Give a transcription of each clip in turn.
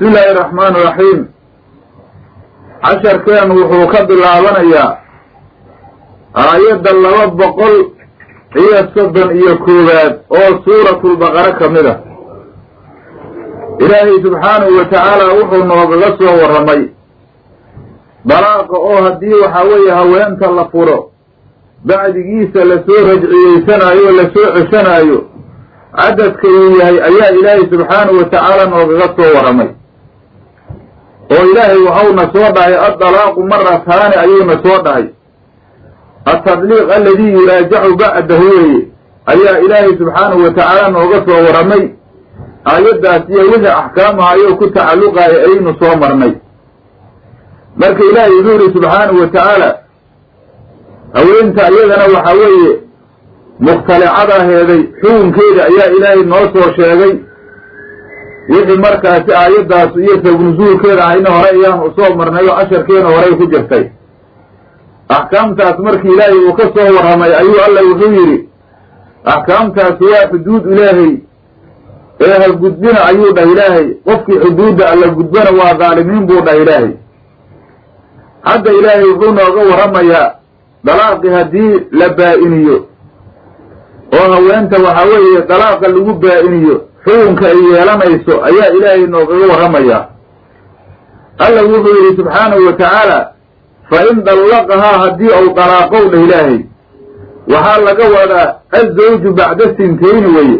bismi illaahi araxmaan iraxiim casharkeenu wuxuu ka bilaabanayaa aayadda laba boqol iyo soddon iyo koowaad oo suuratulbaqara ka mid a ilaahay subxaanahu wa tacaala wuxuu noogaga soo warramay. Dalaaqa oo haddii waxaa weeye haweenta la furo bacdigiisa la soo rajciyeysanaayo o la soo ceshanaayo cadadka uu yahay ayaa ilaahay subxaanahu wa tacaala noogaga soo warramay oo ilaahay waxauna soo dhahay addalaaqu marataani ayuuna soo dhahay atadliiq aladii yuraajacu bacdahu weeye ayaa ilaahay subxaanahu wa tacaala nooga soo warramay aayaddaas iyo wixii axkaamahayo ku tacalluqaaya ayaynu soo marnay. Marka ilaahay wuxuu yihi subxaanahu wa tacaala haweenta iyadana waxaa weeye mukhtalicadaheeday xukunkeeda ayaa ilaahay noo soo sheegay wixii markaasi aayaddaas iyo sabnusuulkeeda ahayna hore ayaan u soo marnay oo casharkeena horey ku jirtay. Axkaamtaas markii ilaahay uu ka soo warramay ayuu alla wuxuu yidhi axkaamtaasi waa xuduud ilaahay ee ha gudbina ayuu dhah ilaahay. Qofkii xuduudda alla gudbana waa dhaalimiin buu dhah ilaahay. Hadda ilaahay wuxuu nooga warramayaa dalaaqi haddii la baa-iniyo oo haweenta waxaa weeye dalaaqa lagu baa-iniyo xukunka ay yeelanayso ayaa ilaahay noogaga warramayaa alla wuxuu yidhi subxaanahu wa tacaala fa in dallaqahaa haddii ou dalaaqow dhah ilaahay waxaa laga wadaa azawju bacda sintayni weye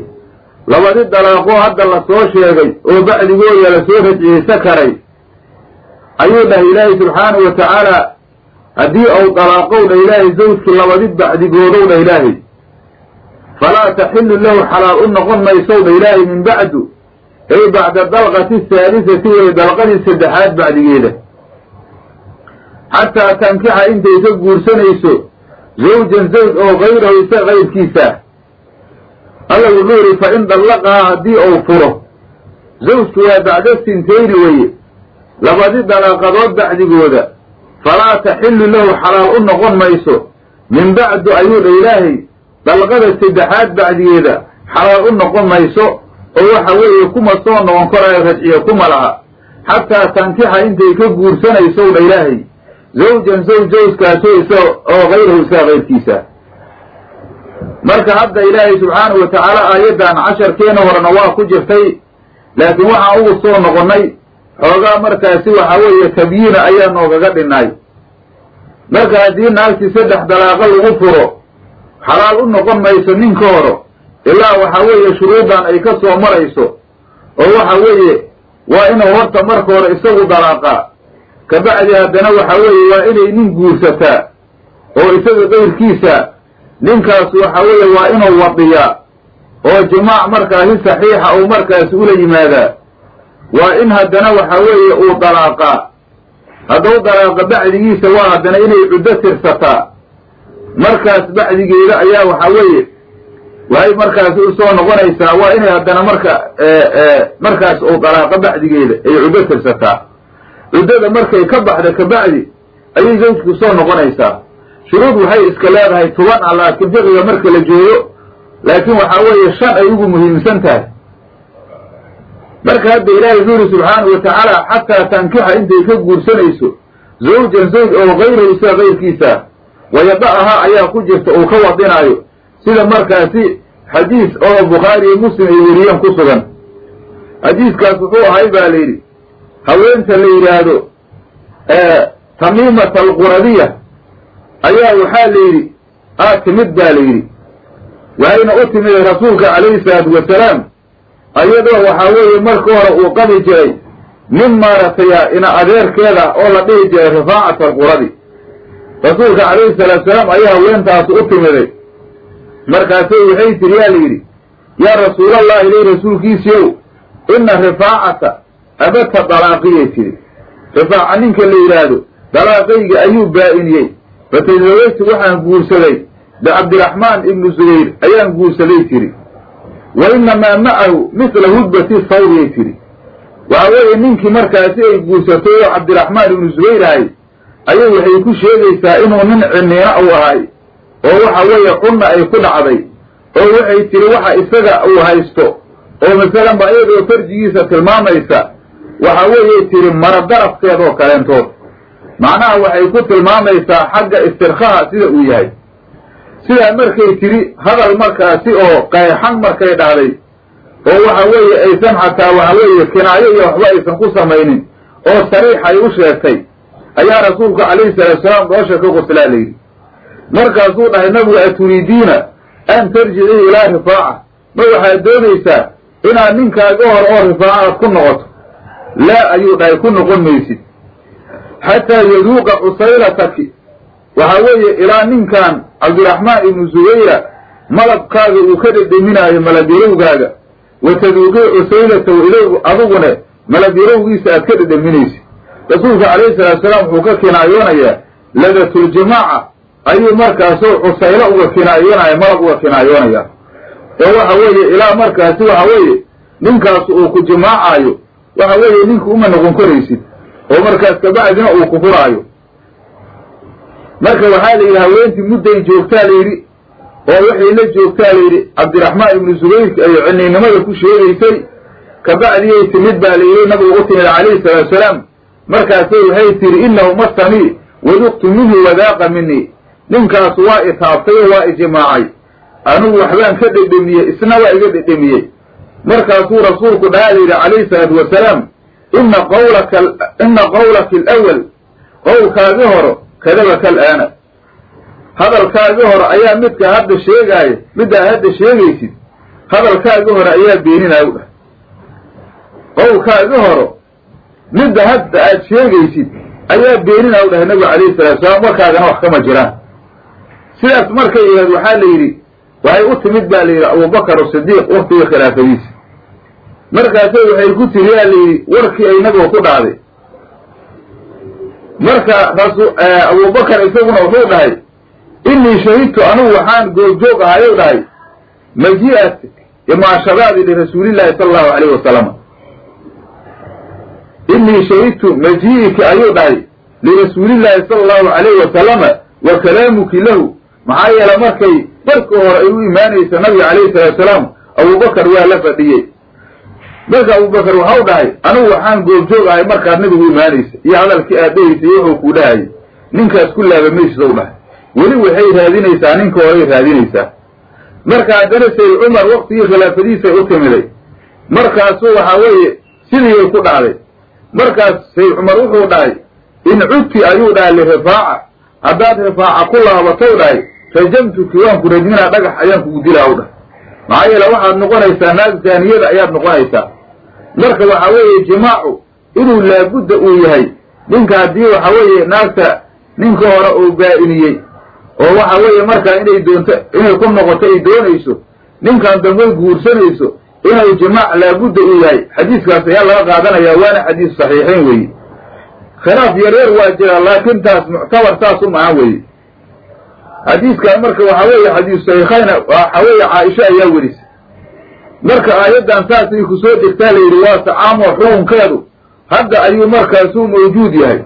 labadi dalaaqoo hadda la soo sheegay oo bacdigooda la soo rajciyeysa karay ayuu dhahay ilaahay subxaanahu wa tacaala haddii ou dalaaqow dhah ilaahay zawjkii labadi bacdigoodow dhah ilaahay falaa taxillu lahu xalaal u noqon maysow dha ilaahay min bacdu ay bacda dalqati saadisati weye dalqadii saddexaad bacdigeeda xataa tankixa intay ka guursanayso zawjan zawj oo kayrahu isa kayrkiisa alla wuxuu yidhi fa in dallaqahaa haddii ou furo zawjku waa bacda sintayni weye labadi dalaaqadood bacdigooda falaa taxillu lahu xalaal u noqon mayso min bacdu ayuu dha ilaahay dalqada saddexaad bacdigeeda xalaal u noqon mayso oo waxa weeye kuma soo noqon korayo rajciye kuma laha. Xataa tankixa intay ka guursanaysow dha ilaahay. Zawjan zawj zawjkaasoo isa oo kayrahu isaa kayrkiisa marka hadda ilaahay subxaanahu wa tacaala aayaddan casharkeena horena waa ku jirtay laakiin waxaan ugu soo noqonnay xoogaa markaasi waxa weeye tabyiina ayaa noogaga dhinay marka haddii naagtii saddex dalaaqa lagu furo xalaal u noqon mayso ninka horo ilaa waxa weeye shuruudan ay ka soo marayso. Oo waxa weeye waa inuu horta marka hore isagu dalaaqaa. Kabacdi haddana waxa weeye waa inay nin guursataa. Oo isaga kayrkiisa ninkaas waxa weeye waa inuu wadiyaa. Oo jimaac markaasi saxiixa uu markaasi ula yimaadaa. Waa in haddana waxa weeye uu dalaaqaa. Haddau dalaaqa bacdigiisa waa haddana inay cuddo tirsataa markaas bacdigeeda ayaa waxa weeye waxay markaasi u soo noqonaysaa waa inay haddana marka markaas uu dalaaqa bacdigeeda ay cuddo tirsataa. Cuddada markay ka baxda kabacdi ayay zawjku soo noqonaysaa. Shuruud waxay iska leedahay toban ah laakiin fiqiga marka la joogo laakiin waxaa weeye shan ay ugu muhiimsan tahay. Marka hadda ilaahay wuxuu yidhi subxaanahu wa tacaala xataa tankixa intay ka guursanayso zawjan zawj oo kayrahu isaa kayrkiisa wayada-ahaa ayaa ku jirta uu ka wadinaayo. Sida markaasi xadiis oo bukhaari iyo muslim ay weriyeen ku sugan. Xadiiskaas wuxuu ahay baa la yidhi haweenta la yidhaahdo tamiimata alquradiya ayaa waxaa la yidhi aa timid baa la yidhi. Waxayna u timid rasuulka calayhi salaatu wasalaam ayadoo waxaa weeye marka hore uu qabi jiray nin maaragtay ina adeerkeeda oo la dhihi jiray rifaacat alquradi rasuulka calayhi salaatu salaam ayaa haweentaasi u timiday markaasay waxay tiri yaa la yidhi yaa rasuulallahi ilay rasuulkiisiiow ina rifaacata abata dalaaqiyay tiri rifaaca ninka la yidhaahdo dalaaqayga ayuu baa-iniyey. Fatasawajtu waxaan guursaday bicabdiraxmaan ibnu zubayr ayaan guursaday tiri wa inamaa macahu mithla hudbati sawriyay tiri waxa weeye ninkii markaasi ay guursatay oo cabdiraxmaan ibnu zubayr ahay ayay waxay ku sheegaysaa inuu nin ciniina uu ahay oo waxa weeye cunna ay ku dhacday oo waxay tiri waxa isaga uu haysto oo masalanba iyadoo farjigiisa tilmaamaysa waxa weeyay tiri mara darafkeed oo kaleentood macnaha waxay ku tilmaamaysaa xagga istirkhaha sida uu yahay. Sidaa markay tiri hadal markaasi oo qayxan markay dhahday oo waxa weeye aysan xataa waxa weeye kinaayo iyo waxba aysan ku samaynin oo sariix ay u sheegtay ayaa rasuulku calayhi salaatu salaam dhoosha ka qoslaa layidhi markaasuu dhahay nabigu aturiidiina an tarjicii ilaa rifaaca. Ma waxaad doonaysaa inaad ninkaaga hor oo rifaaca aad ku noqoto? Laa ayuu dhahay ku noqon maysid. Xataa yaduuqa cusaylataki waxa weeye ilaa ninkan cabdiraxmaan ibnu zubayra malabkaaga uu ka dhedheminaayo malabyarowgaaga wa taduuqii cusaylatahu ilaygu adugune malabyarowgiisa aad ka dhedheminaysid rasuulka calayhi salaatu salaam wuxuu ka kinaayoonayaa ladatuljamaaca ayuu markaasoo cusaylo uga kinaayoonaya malab uga kinaayoonaya. Oo waxa weeye ilaa markaasi waxa weeye ninkaas uu ku jimaacaayo waxa weeye ninku uma noqon koraysid oo markaas kabacdina uu ku furaayo. Marka waxaa la yidhi haweentii mudday joogtaa la yidhi oo waxay la joogtaa la yidhi cabdiraxmaan ibnu zubayrka ay ciniynimada ku sheegaysay kabacdiyay timid baa la yidhi nabigu u timid calayhi salaatu salaam markaasay waxay tihi inahu masanii waduqtu minhu wadaaqa minii ninkaasu waa itaabtay oo waa ijimaacay anigu waxbaan ka dhedhemiyey isna waa iga dhedhemiyey markaasuu rasuulku dhahaa la yidhi calayhi salaatu wasalaam ina qawlaka ina qawlaki alawal qowlkaagi horo kadabaka alaana hadalkaagi hore ayaa midka hadda sheegaaya middaa hadda sheegaysid hadalkaagi hore ayaa beeninaya u dhah qowlkaagi horo midda hadda aad sheegaysid ayaa beeninaya u dhahay nabigu calayhi salatu salaam warkaagana wax kama jiraan sidaas markay ahayd waxaa la yidhi waxay u timid baa la yidhi abubakar asidiiq waktiga khilaafadiisa markaasay waxay ku tiri yaa la yidhi warkii ay nabiga ku dhacday. Marka rasu abubakar isaguna wuxuu dhahay inii shahidtu anugu waxaan goobjoog ahayow dhahay maji-at imaashadaadi lirasuulillahi sala allahu alayhi wasalam inii shahidtu maji-iki ayuu dhahay lirasuulillahi sala allahu alayhi wasalama wa kalaamuki lahu maxaa yeele markay marka hore ay u imaanaysa nabiga calayhi salaatu salaam abubakar waa la fadhiyey marka abubakar waxau dhahay anigu waxaan goobjoog ahay markaad nabigu imaanaysa iyo hadalkii dhehaysa iyo wuxuu kuu dhahayay ninkaas ku laaba maysid ow dhahay weli waxay raadinaysaa ninka horay raadinaysaa marka haddana sayd cumar waktigii khilaafadiisay u timiday markaasuu waxaa weeye sidiiay ku dhacday markaas sayd cumar wuxuu dhahay in cudti ayuu dhahay lirifaaca haddaad rifaaca ku laabatow dhahay rajamtuki waan ku rajminaa dhagax ayaan kugu dilaa u dhahay. Maxaa yeele waxaad noqonaysaa naag zaaniyada ayaad noqonaysaa. Marka waxa weeye jimaacu inuu laabudda uu yahay ninka haddii waxa weeye naagta ninka hore uu baa-iniyey oo waxa weeye markaa inay doonto inay ku noqoto ay doonayso ninkan dambay guursanayso inuu jimaac laabudda uu yahay. Xadiiskaas ayaa laga qaadanayaa waana xadiis saxiixayn weeye. Khilaaf yaryar waa jira laakiin taas muctabar saas u mahan weeye. Xadiiskan marka waxa weeye xadiis saxiixayna waxa weeye caaisha ayaa werisay marka aayaddan saasay ku soo degtaa la yidhi waa tacaamoo xukunkeedu hadda ayuu markaasuu mawjuud yahay.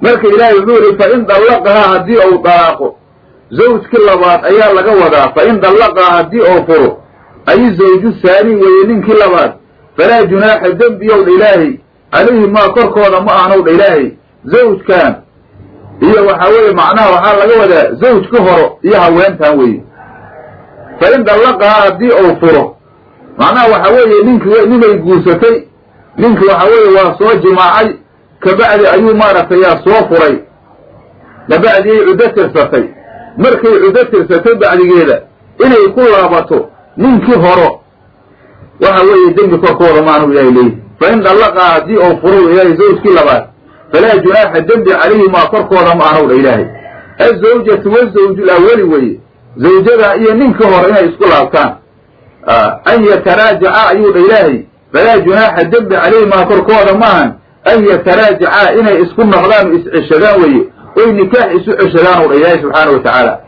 Marka ilaahay wuxuu yihi fa in dallaqahaa haddii ou dalaaqo. Zawjki labaad ayaa laga wadaa fa in dallaqahaa haddii ou furo ay zawju saani weeye ninkii labaad. Falaa junaaxa dembiyow dha ilaahay. Calayhi maa korkooda ma ahnow dha ilaahay. Zawjkan. Iyo waxa weeye macnaha waxaa laga wadaa zawjka horo iyo haweentan weeye. Fa in dallaqahaa haddii ou furo. Macnaha waxa weeye ninki ninay guursatay ninki waxa weeye waa soo jimaacay. Kabacdi ayuu maaragtay yaa soo furay. Kabacdi ay cuddo tirsatay. Markay cuddo tirsatay bacdigeeda inay ku laabato ninkii horo. Waxa weeye dembi korkooda maanu ilaahay leeyihi fa in dallaqaa haddii ou furo ilaahay zawjkii labaad falaa junaaxa dembi calayhimaa korkooda ma ahnow dha ilaahay. Azawjatu wazawju lawali weeye. Zawjada iyo ninkii hore inay isku laabtaan an yataraajaca ayuu dha ilaahay. Falaa junaaxa dembi calayhimaa korkooda maahan an yataraajaca inay isku noqdaan isceshadaan weeye. Oy nikaax isu ceshadaan u dha ilaahay subxaana wa tacaala.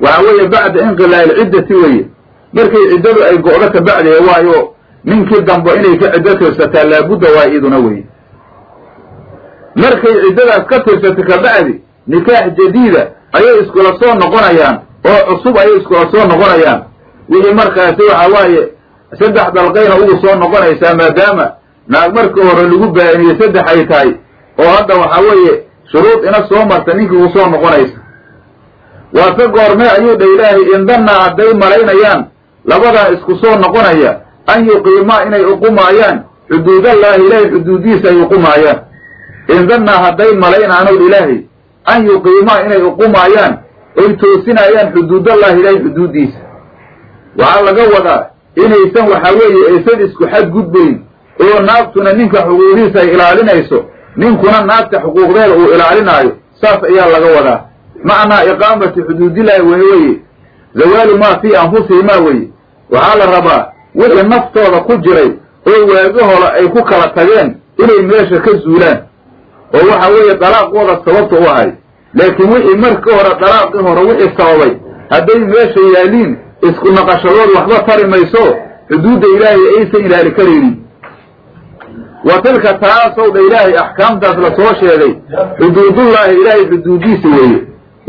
Waxa weeye bacda inqilaa'i lciddati weeye markay ciddadu ay go'do ka bacdeeda waayo ninkii dambo inay ka ciddo tirsataa laabudda waa iduna weye markay ciddadaas ka tirsata ka bacdi nikaax jadiida ayay iskula soo noqonayaan oo cusub ayay iskula soo noqonayaan. Wixii markaasi waxa waaye saddex dalqayna ugu soo noqonaysaa maadaama naag markii hore lagu baa'iniyey saddex ay tahay oo hadda waxaa weeye shuruud ina soo marta ninkii uu soo noqonaysa. Waase goormee ayuu dha ilaahay indannaa hadday malaynayaan labadaa isku soo noqonaya an yuqiimaa inay uqumaayaan xuduudallaahi ilaahay xuduudiisa ay uqumaayaan indannaa hadday malaynaanow ilaahay an yuqiimaa inay uqumaayaan oy toosinayaan xuduudallahi ilaahay xuduuddiisa waxaa laga wadaa inaysan waxaa weeye aysan isku xadgudbayn oo naagtuna ninka xuquuqdiisa ay ilaalinayso ninkuna naagta xuquuqdeeda uu ilaalinaayo saas ayaa laga wadaa. Macnaa iqaamati xuduudillaahi weye weye zawaalu maa fii anfusihimaa weye waxaa la rabaa wixii naftooda ku jiray oo waagi hore ay ku kala tageen inay meesha ka zuulaan. Oo waxa weeye dalaaqooda sababta u ahay. Laakiin wixii markii hore dalaaqii hore wixii sababay hadday meesha yaaliin isku naqashadood waxba tari mayso xuduudda ilaahay aysan ilaali karaynin. Wa tilka taasow dha ilaahay axkaamtaas la soo sheegay xuduudullaahi ilaahay xuduuddiisa weeye.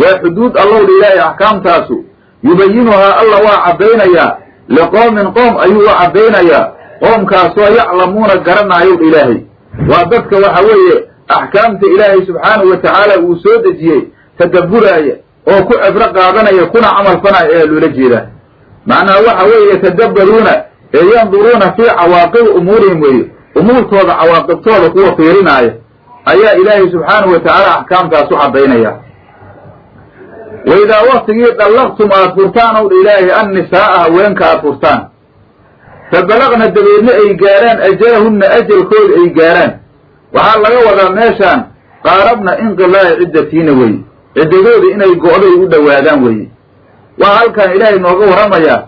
Waa xuduud allow dha ilaahay axkaamtaasu yubayinuhaa alla waa caddaynayaa liqoomin qoom ayuu u caddaynayaa qoomkaasoo yaclamuuna garanaayow ilaahay waa dadka waxa weeye axkaamta ilaahay subxaanahu wa tacaala uu soo dejiyey tadabburaaya oo ku cibro qaadanaya kuna camal fanaya ayaa loola jeedaa macnaha waxa weeye yatadabbaruuna ee yanduruuna fii cawaaqibi umuurihim weeye umuurtooda cawaaqibtooda kuwa fiirinaaya ayaa ilaahay subxaanahu wa tacaala axkaamtaas u caddaynaya wa idaa waktigii dallaqtum aad furtaan ow ilaahay annisaa'a haweenka aad furtaan fa balaqna dabeedna ay gaaraan ajalahunna ajalkooda ay gaaraan waxaa laga wadaa meeshaan qaarabna inqilaa'i ciddatiina weye ciddadooda inay go'day u dhowaadaan weeye waxaa halkan ilaahay nooga warramayaa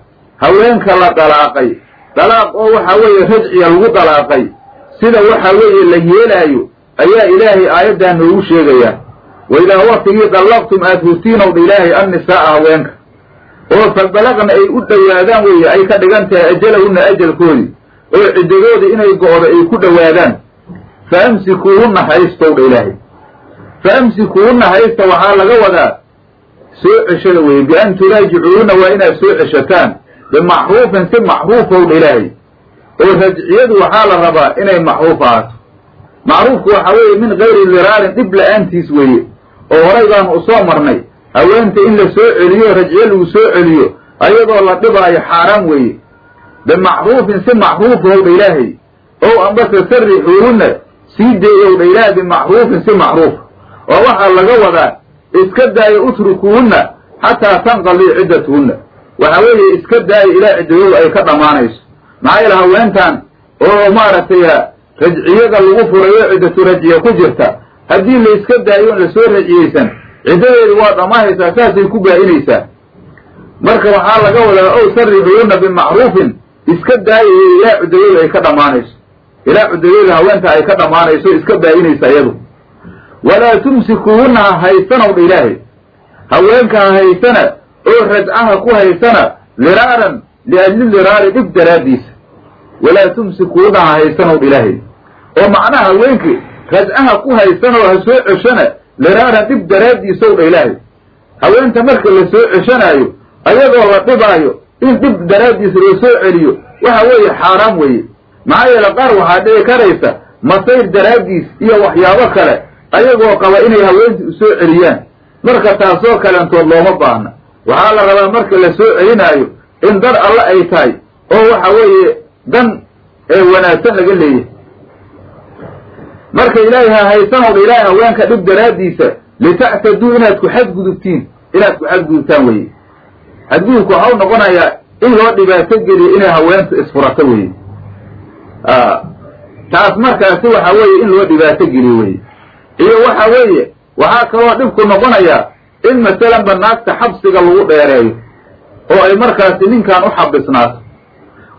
haweenka la dalaaqay dalaaq oo waxa weeye rajciya lagu dalaaqay sida waxa weeye la yeelaayo ayaa ilaahay aayaddan noogu sheegayaa wa idaa waktigii dallaqtum aad hurtiinow dha ilaahay annisaa'a haweenka oo fa balaqna ay u dhowaadaan weeye ay ka dhigan tahay ajalahunna ajalkoodii oo ciddadooda inay go'do ay ku dhowaadaan fa amsikuuhunna haystow dha ilaahay fa amsikuuhunna haysta waxaa laga wadaa soo ceshada weye bian turaajicuuhunna waa inaad soo ceshataan bimacruufin si macruufow dha ilaahay oo rajciyadu waxaa la rabaa inay macruuf ahaato macruufku waxa weeye min gayri diraarin dhib la'aantiis weeye oo horay baanu u soo marnay. Haweenta in la soo celiyo rajciyo lagu soo celiyo ayadoo la dhibaayo xaaraan weeye. Bimacruufin si macruufow dha ilaahay. Ow ambase sarixuuhunna sii deeyow dha ilaahay bimacruufin si macruuf. Oo waxaa laga wadaa iska daayo utrukuuhunna xataa tanqalii ciddatuhunna. Waxa weeye iska daayo ilaa ciddadooda ay ka dhammaanayso maxaa yeele haweentan oo maaragtay rajciyada lagu furayo ciddatu rajciya ku jirta haddii la iska daayo on la soo rajciyeysan ciddadeedu waa dhammaanaysaa saasay ku baa'inaysaa marka waxaa laga wadaa ow sarixuhunna bimacruufin iska daayayo ilaa ciddadooda ay ka dhammaanayso ilaa ciddadooda haweenta ay ka dhammaanayso iska baa'inaysa iyadu. Walaa tumsikuuhunna ha haysanow ilaahay. Haweenka ha haysana oo rajcaha ku haysana liraaran liajli liraari dhib daraaddiisa. Walaa tumsikuuhunna ha haysanow ilaahay. Oo macnaha haweenkii rajcaha ku haysanoo ha soo ceshana liraaran dhib daraaddiisow dha ilaahay. Haweenta marka la soo ceshanaayo ayadoo la dhibaayo in dhib daraaddiisa loo soo celiyo waxa weeye xaaraam weeye. Maxaa yeele qaar waxaa dhici karaysa masayr daraaddiis iyo waxyaabo kale ayagoo qaba inay haweentii u soo celiyaan. Marka taasoo kalentood looma baahna. Waxaa la rabaa marka la soo celinaayo in dar alle ay tahay oo waxa weeye dan ee wanaagsan laga leeyahay marka ilaahay ha haysanow dha ilaahay haweenka dhib daraaddiisa litactaduu inaad ku xadgudubtiin inaad ku xadgudubtaan weye xadgudubku waxau noqonayaa in loo dhibaato geliyo inay haweentu isfurato weye taas markaasi waxa weeye in loo dhibaato geliyo weye iyo waxa weeye waxaa kaloo dhibku noqonayaa in masalanba naagta xabsiga lagu dheereeyo oo ay markaasi ninkan u xabisnaato.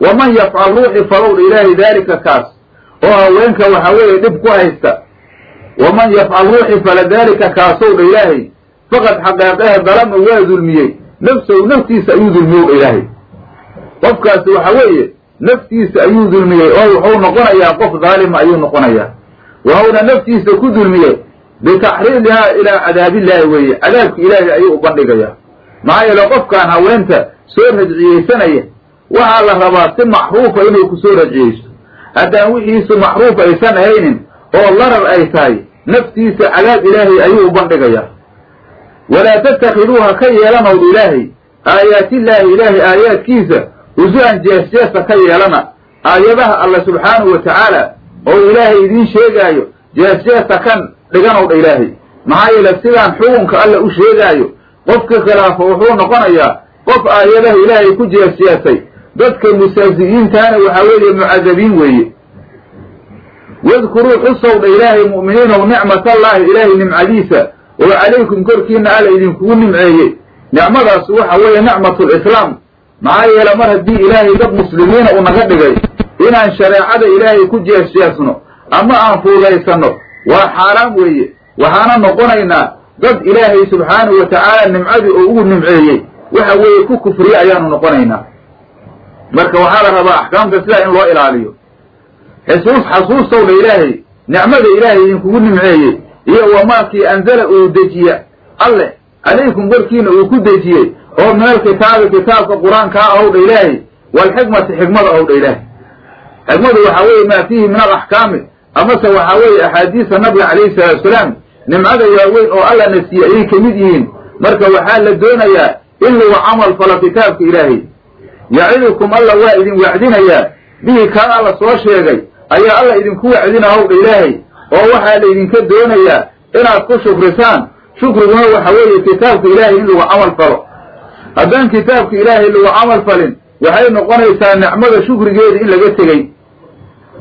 Waman yafcal ruuxi falowdha ilaahay daalika kaas oo haweenka waxa weeye dhib ku haysta. Waman yafcal ruuxi fala daalika kaasowdha ilaahay. Faqad xaqeeqehe dalama waa dulmiyey nafsahu naftiisa ayuu dulmiyowdha ilaahay. Qofkaasi waxa weeye naftiisa ayuu dulmiyey oo wuxuu noqonayaa qof daalima ayuu noqonayaa. Waxuuna naftiisa ku dulmiyey bitaxriidihaa ilaa cadaabillaahi weeye. Cadaabki ilaahay ayuu u bandhigayaa maxaa yeele qofkaan haweenta soo rajciyeysanaya waxaa la rabaa si macruufa inuu ku soo rajciyeysto haddaan wixiisu macruuf aysan ahaynin oo larar ay tahay naftiisa cadaab ilaahay ayuu u bandhigayaa. Walaa tattakhiduuha ka yeelanowd ilaahay. Aayaatillaahi ilaahay aayaadkiisa husu-an jees-jeesa ka yeelana. Aayadaha alla subxaanahu wa tacaala oo ilaahay idiin sheegaayo jees-jeesa kan dhiganowdha ilaahay. Maxaa yeele sidaan xukunka alla u sheegaayo qofka khilaafo wuxuu noqonayaa qof aayadaha ilaahay ku jees-jeesay dadka mustahzi'iintaana waxaa weeye mucadabiin weeye. Wadkuruu xusowdha ilaahay mu'miniinow nicmatallaahi ilaahay nimcadiisa oo calaykum korkiina alla idinkugu nimceeyey. Nicmadaas waxa weeye nicmatulislaam maxaa yeele mar haddii ilaahay dad muslimiina uu naga dhigay inaan shareecada ilaahay ku jees-jeesno ama aan fuudaysanno waa xaaraam weeye. Waxaana noqonaynaa dad ilaahay subxaanahu wa tacaala nimcadii oo ugu nimceeyey. Waxa weeye ku kufriye ayaanu noqonaynaa marka waxaa la rabaa axkaamta sidaa in loo ilaaliyo. Xusuus xasuustowdha ilaahay nicmada ilaahay idinkugu nimceeyey iyo wamaakii anzala uu dejiya. Alleh calaykum korkiina uu ku dejiyey. Oo min alkitaabi kitaabka qur'aankaa ahowdha ilaahay. Waalxikmati xikmada ahowdha ilaahay. Xikmadu waxaa weeye maa fiihi min alaxkaami amase waxaa weeye axaadiisa nabiga calayhi salaatu salaam. Nimcada waaweyn oo alla na siiye ayay ka mid yihiin. Marka waxaa la doonayaa in lagu camal falo kitaabka ilaahay yacidukum alla waa idin wacdinayaa bihi kaa alla soo sheegay ayaa alla idinku wacdina howdha ilaahay oo waxaa laydinka doonayaa inaad ku shukrisaan. Shukriguna waxa weeye kitaabka ilaahay in lagu camal falo. Haddaan kitaabka ilaahay lagu camal falin waxay noqonaysaa nicmada shukrigeeda in laga tegey.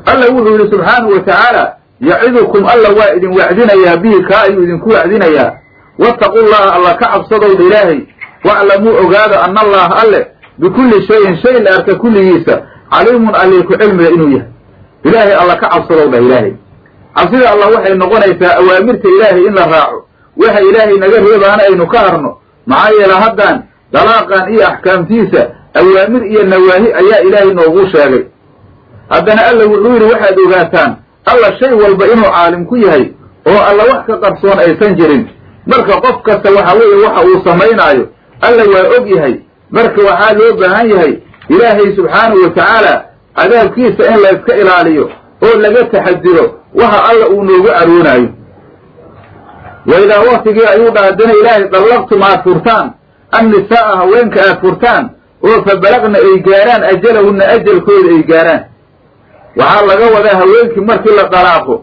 Alla wuxuu yidhi subxaanahu wa tacaala yacidukum alla waa idin wacdinayaa bihi kaa ayuu idinku wacdinayaa wattaqullaha alla ka cabsadowdha ilaahay waclamuu ogaada ana allaha alle bikulli shayin shay la arka kulligiisa caliimun allii ku cilmiga inuu yahay ilaahay alla ka cabsadowdha ilaahay cabsida allah waxay noqonaysaa awaamirta ilaahay in la raaco waxa ilaahay naga reebaana aynu ka harno maxaa yeele haddaan dalaaqan iyo axkaamtiisa awaamir iyo nawaahi ayaa ilaahay noogu sheegay haddana alla wuxuu yidhi waxaad ogaataan alla shay walba inuu caalim ku yahay oo alla wax ka qarsoon aysan jirin marka qof kasta waxa weeye waxa uu samaynaayo alla waa og yahay marka waxaa loo baahan yahay ilaahay subxaanahu wa tacaala cadaabkiisa in la yska ilaaliyo oo laga taxadiro waxa alla uu noogu aroonaayo wa idaa waktigii ayuu dha haddana ilaahay dallaqtum aad furtaan? Annisaa'a haweenka aad furtaan? Oo fa balaqna ay gaaraan ajalahunna ajalkooda ay gaaraan. Waxaa laga wadaa haweenkii markii la dalaaqo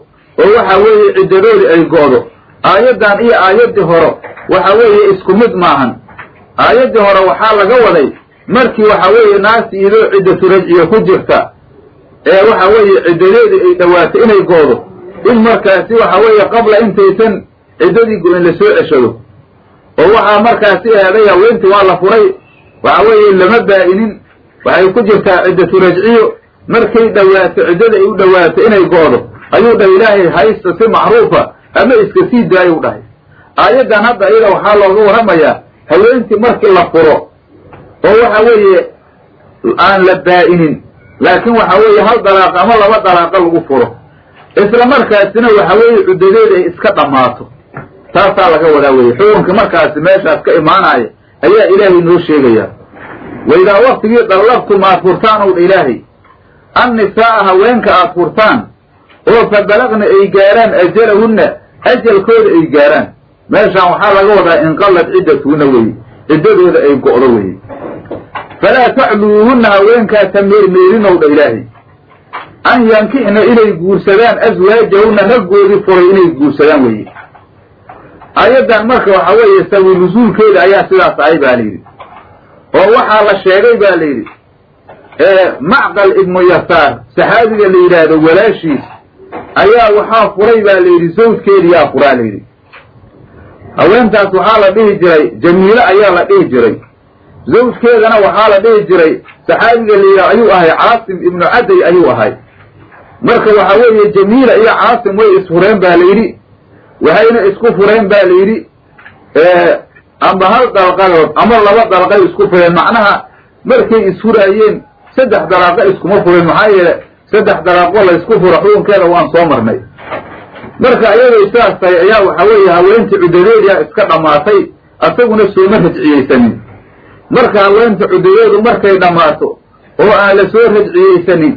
oo waxa weeye ciddadoodii ay go'do. Aayaddan iyo aayaddii horo waxa weeye isku mid maahan aayaddii hore waxaa laga waday markii waxa weeye naagti idoo ciddatu rajciya ku jirta ee waxa weeye ciddadeedii ay dhowaato inay goodo in markaasi waxa weeye qabla intaysan ciddadii go-in la soo ceshado. Oo waxaa markaasi eeday haweentii waa la furay waxa weeye lama baa-inin waxay ku jirtaa ciddatu rajciyo markay dhowaato ciddada ay u dhowaato inay go'do ayuu dhahay ilaahay haysta si macruufa ama iska sii daayuu dhahay. Aayaddan hadda iyada waxaa looga warramayaa haweentii markii la furo oo waxa weeye aan la baa-inin laakiin waxa weeye hal dalaaqa ama laba dalaaqa lagu furo. Isla markaasina waxa weeye cuddadeeda ay iska dhammaato. Taasaa laga wadaa weye xukunka markaasi meeshaas ka imaanaya ayaa ilaahay noo sheegaya. Wa idaa waktigii dallaqtum aad furtaan ow ilaahay annisaa'a haweenka aad furtaan oo fa balaqna ay gaaraan ajalahunna ajalkooda ay gaaraan meeshaan waxaa laga wadaa inqallad ciddatuhunna weye ciddadooda ay go'do weye falaa tacluuhunna haweenkaasa meermeerinow dha ilaahay. An yankixna inay guursadaan aswaajahunna raggoodii furay inay guursadaan weye aayaddan marka waxa weeye sawi nusuulkeeda ayaa sidaas ahay ba layidhi oo waxaa la sheegay ba la yidhi macqal ibnu yasaar saxaabiga la yidhaahdo walaashiis ayaa waxaa furay ba la yidhi zawjkeedi yaa furaa la yidhi haweentaas waxaa la dhihi jiray jamiile ayaa la dhihi jiray. zawjkeedana waxaa la dhihi jiray saxaabiga la yidhahdo ayuu ahay caasim ibnu caday ayuu ahay. marka waxa weeye jamiila iyo caasim way isfureen ba la yidhi waxayna isku fureen ba la yidhi amba hal dalqadood ama laba dalqay isku fureen macnaha markay isfuraayeen saddex dalaaqo iskuma furin maxaa yeele saddex dalaaqo la isku furo xukunkeeda waan soo marnay marka iyadoo sidaas tahay ayaa waxa weeye haweentii cuddadeedia iska dhammaatay asaguna sooma rajciyeysanin marka haweenta cuddadeedu markay dhammaato oo aan la soo rajciyeysanin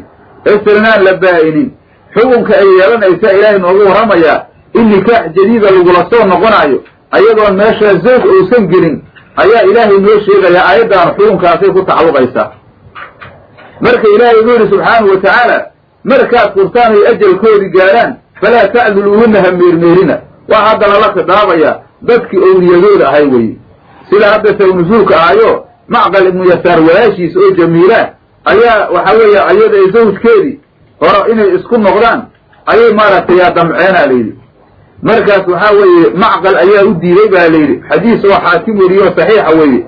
isrinaan la baa'inin xukunka ay yeelanaysaa ilaahay noogu warramayaa in nikaax jadiida lagula soo noqonayo ayadoon meeshaa zawj uusan gelin ayaa ilaahay noo sheegayaa aayaddaanu xukunkaasay ku tacalluqaysaa. Marka ilaahay wuxuu yidhi subxaanahu wa tacaala markaad furtaan ay ajalkoodii gaarhaan falaa tacduluuhunna ha meermeerina waa hadda lala khidaabayaa dadkii owliyadooda ahay weye sida hadda sawnusuulka ahayo macqal ibnu yasaar walaashiis oo jamiila ayaa waxa weeye ayada zawjkeedii hore inay isku noqdaan ayay maaragtay yaa damceena layidhi markaas waxaa weeye macqal ayaa u diiday baa layidhi xadiis oo xaakim weriyo saxiixa weeye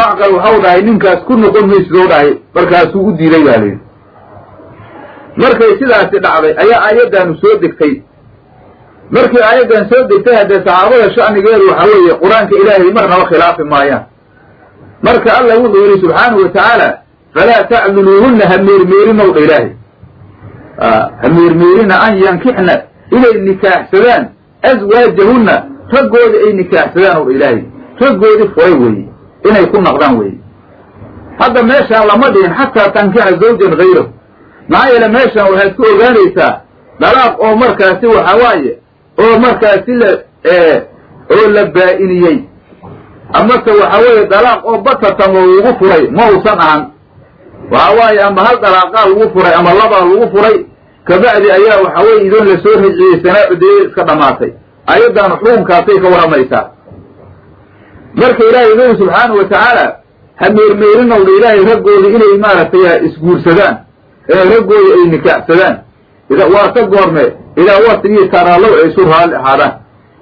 macqal waxau dhahay ninkaas ku noqon maysidou dhahay markaasuu u diiday baa layidhi markay sidaasi dhacday ayaa aayaddaanu soo degtay. Markii aayaddan soo degtay haddee saxaabada sha'nigeedu waxaa weeye qur'aanka ilaahay marnaba khilaafi maayaan. Marka allah wuxuu yidhi subxaanahu wa tacaala falaa tacduluuhunna ha meermeerinow dha ilaahay. Ha meermeerina an yankixna inay nikaaxsadaan aswaajahunna raggooda ay nikaaxsadaan ow dha ilaahay. Raggoodii furay weeye inay ku naqdaan weeye. Hadda meeshaan lama dhihin xataa tankixa zawjan hayrahu maxaa yeele meeshaan waxaad ku ogaanaysaa dalaaq oo markaasi waxa waaye oo markaasi la oo la baa'iniyey. Amase waxa weeye dalaaq oo batatan oo lagu furay ma uusan ahan. Waxa waaye ama hal dalaaqaa lagu furay ama labaa lagu furay kabacdi ayaa waxa weye idoon la soo cudeeye iska dhammaatay ayaddaanu xukunkaasay ka warramaysaa marka ilaahay wuxuu subxaanahu wa tacaala ha meermeerinowdha ilaahay raggoodii inay maaragtay isguursadaan ee raggoodii ay nikaaxsadaan waa ka goorme idaa watigii taraalow ay isu raalli ahaadaan.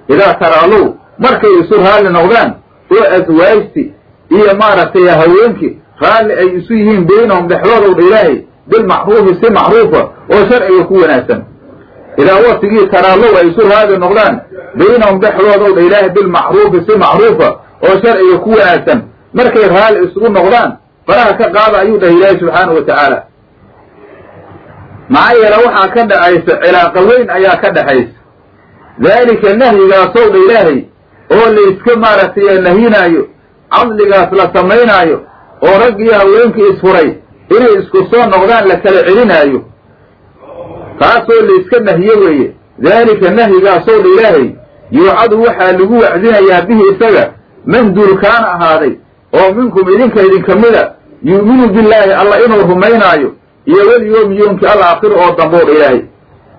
Idaa taraalow markay isu raalli noqdaan oo aswaajti iyo maaragtay haweenkii raalli ay isu yihiin baynahum dhexdoodowdha ilaahay bilmacruufi si macruufa oo sharciga ku wanaagsan. Idaa watigii taraalow ay isu raalli noqdaan baynahum dhexdoodowdha ilaahay bilmacruufi si macruufa oo sharciga ku wanaagsan. Markay raalli isugu noqdaan faraha ka qaada ayuu dhahay ilaahay subxaanahu wa tacaala maxaa yeele waxaa ka dhexaysa cilaaqa weyn ayaa ka dhexaysa daalika nahyigaasow dha ilaahay oo layska maaragtay nahinaayo cadligaas la samaynaayo oo rag iyo haweenkii isfuray inay isku soo noqdaan la kala celinaayo. Taasoo layska nahiye weeye. Daalika nahyigaasow dha ilaahay yuucadu waxaa lagu wacdinayaa bihi isaga man duulkaana ahaaday oo minkum idinka idinka mida yu'minu billaahi alla inuu rumaynaayo iyo weliyoomi yoomkii alaakhir oo dambowdha ilaahay.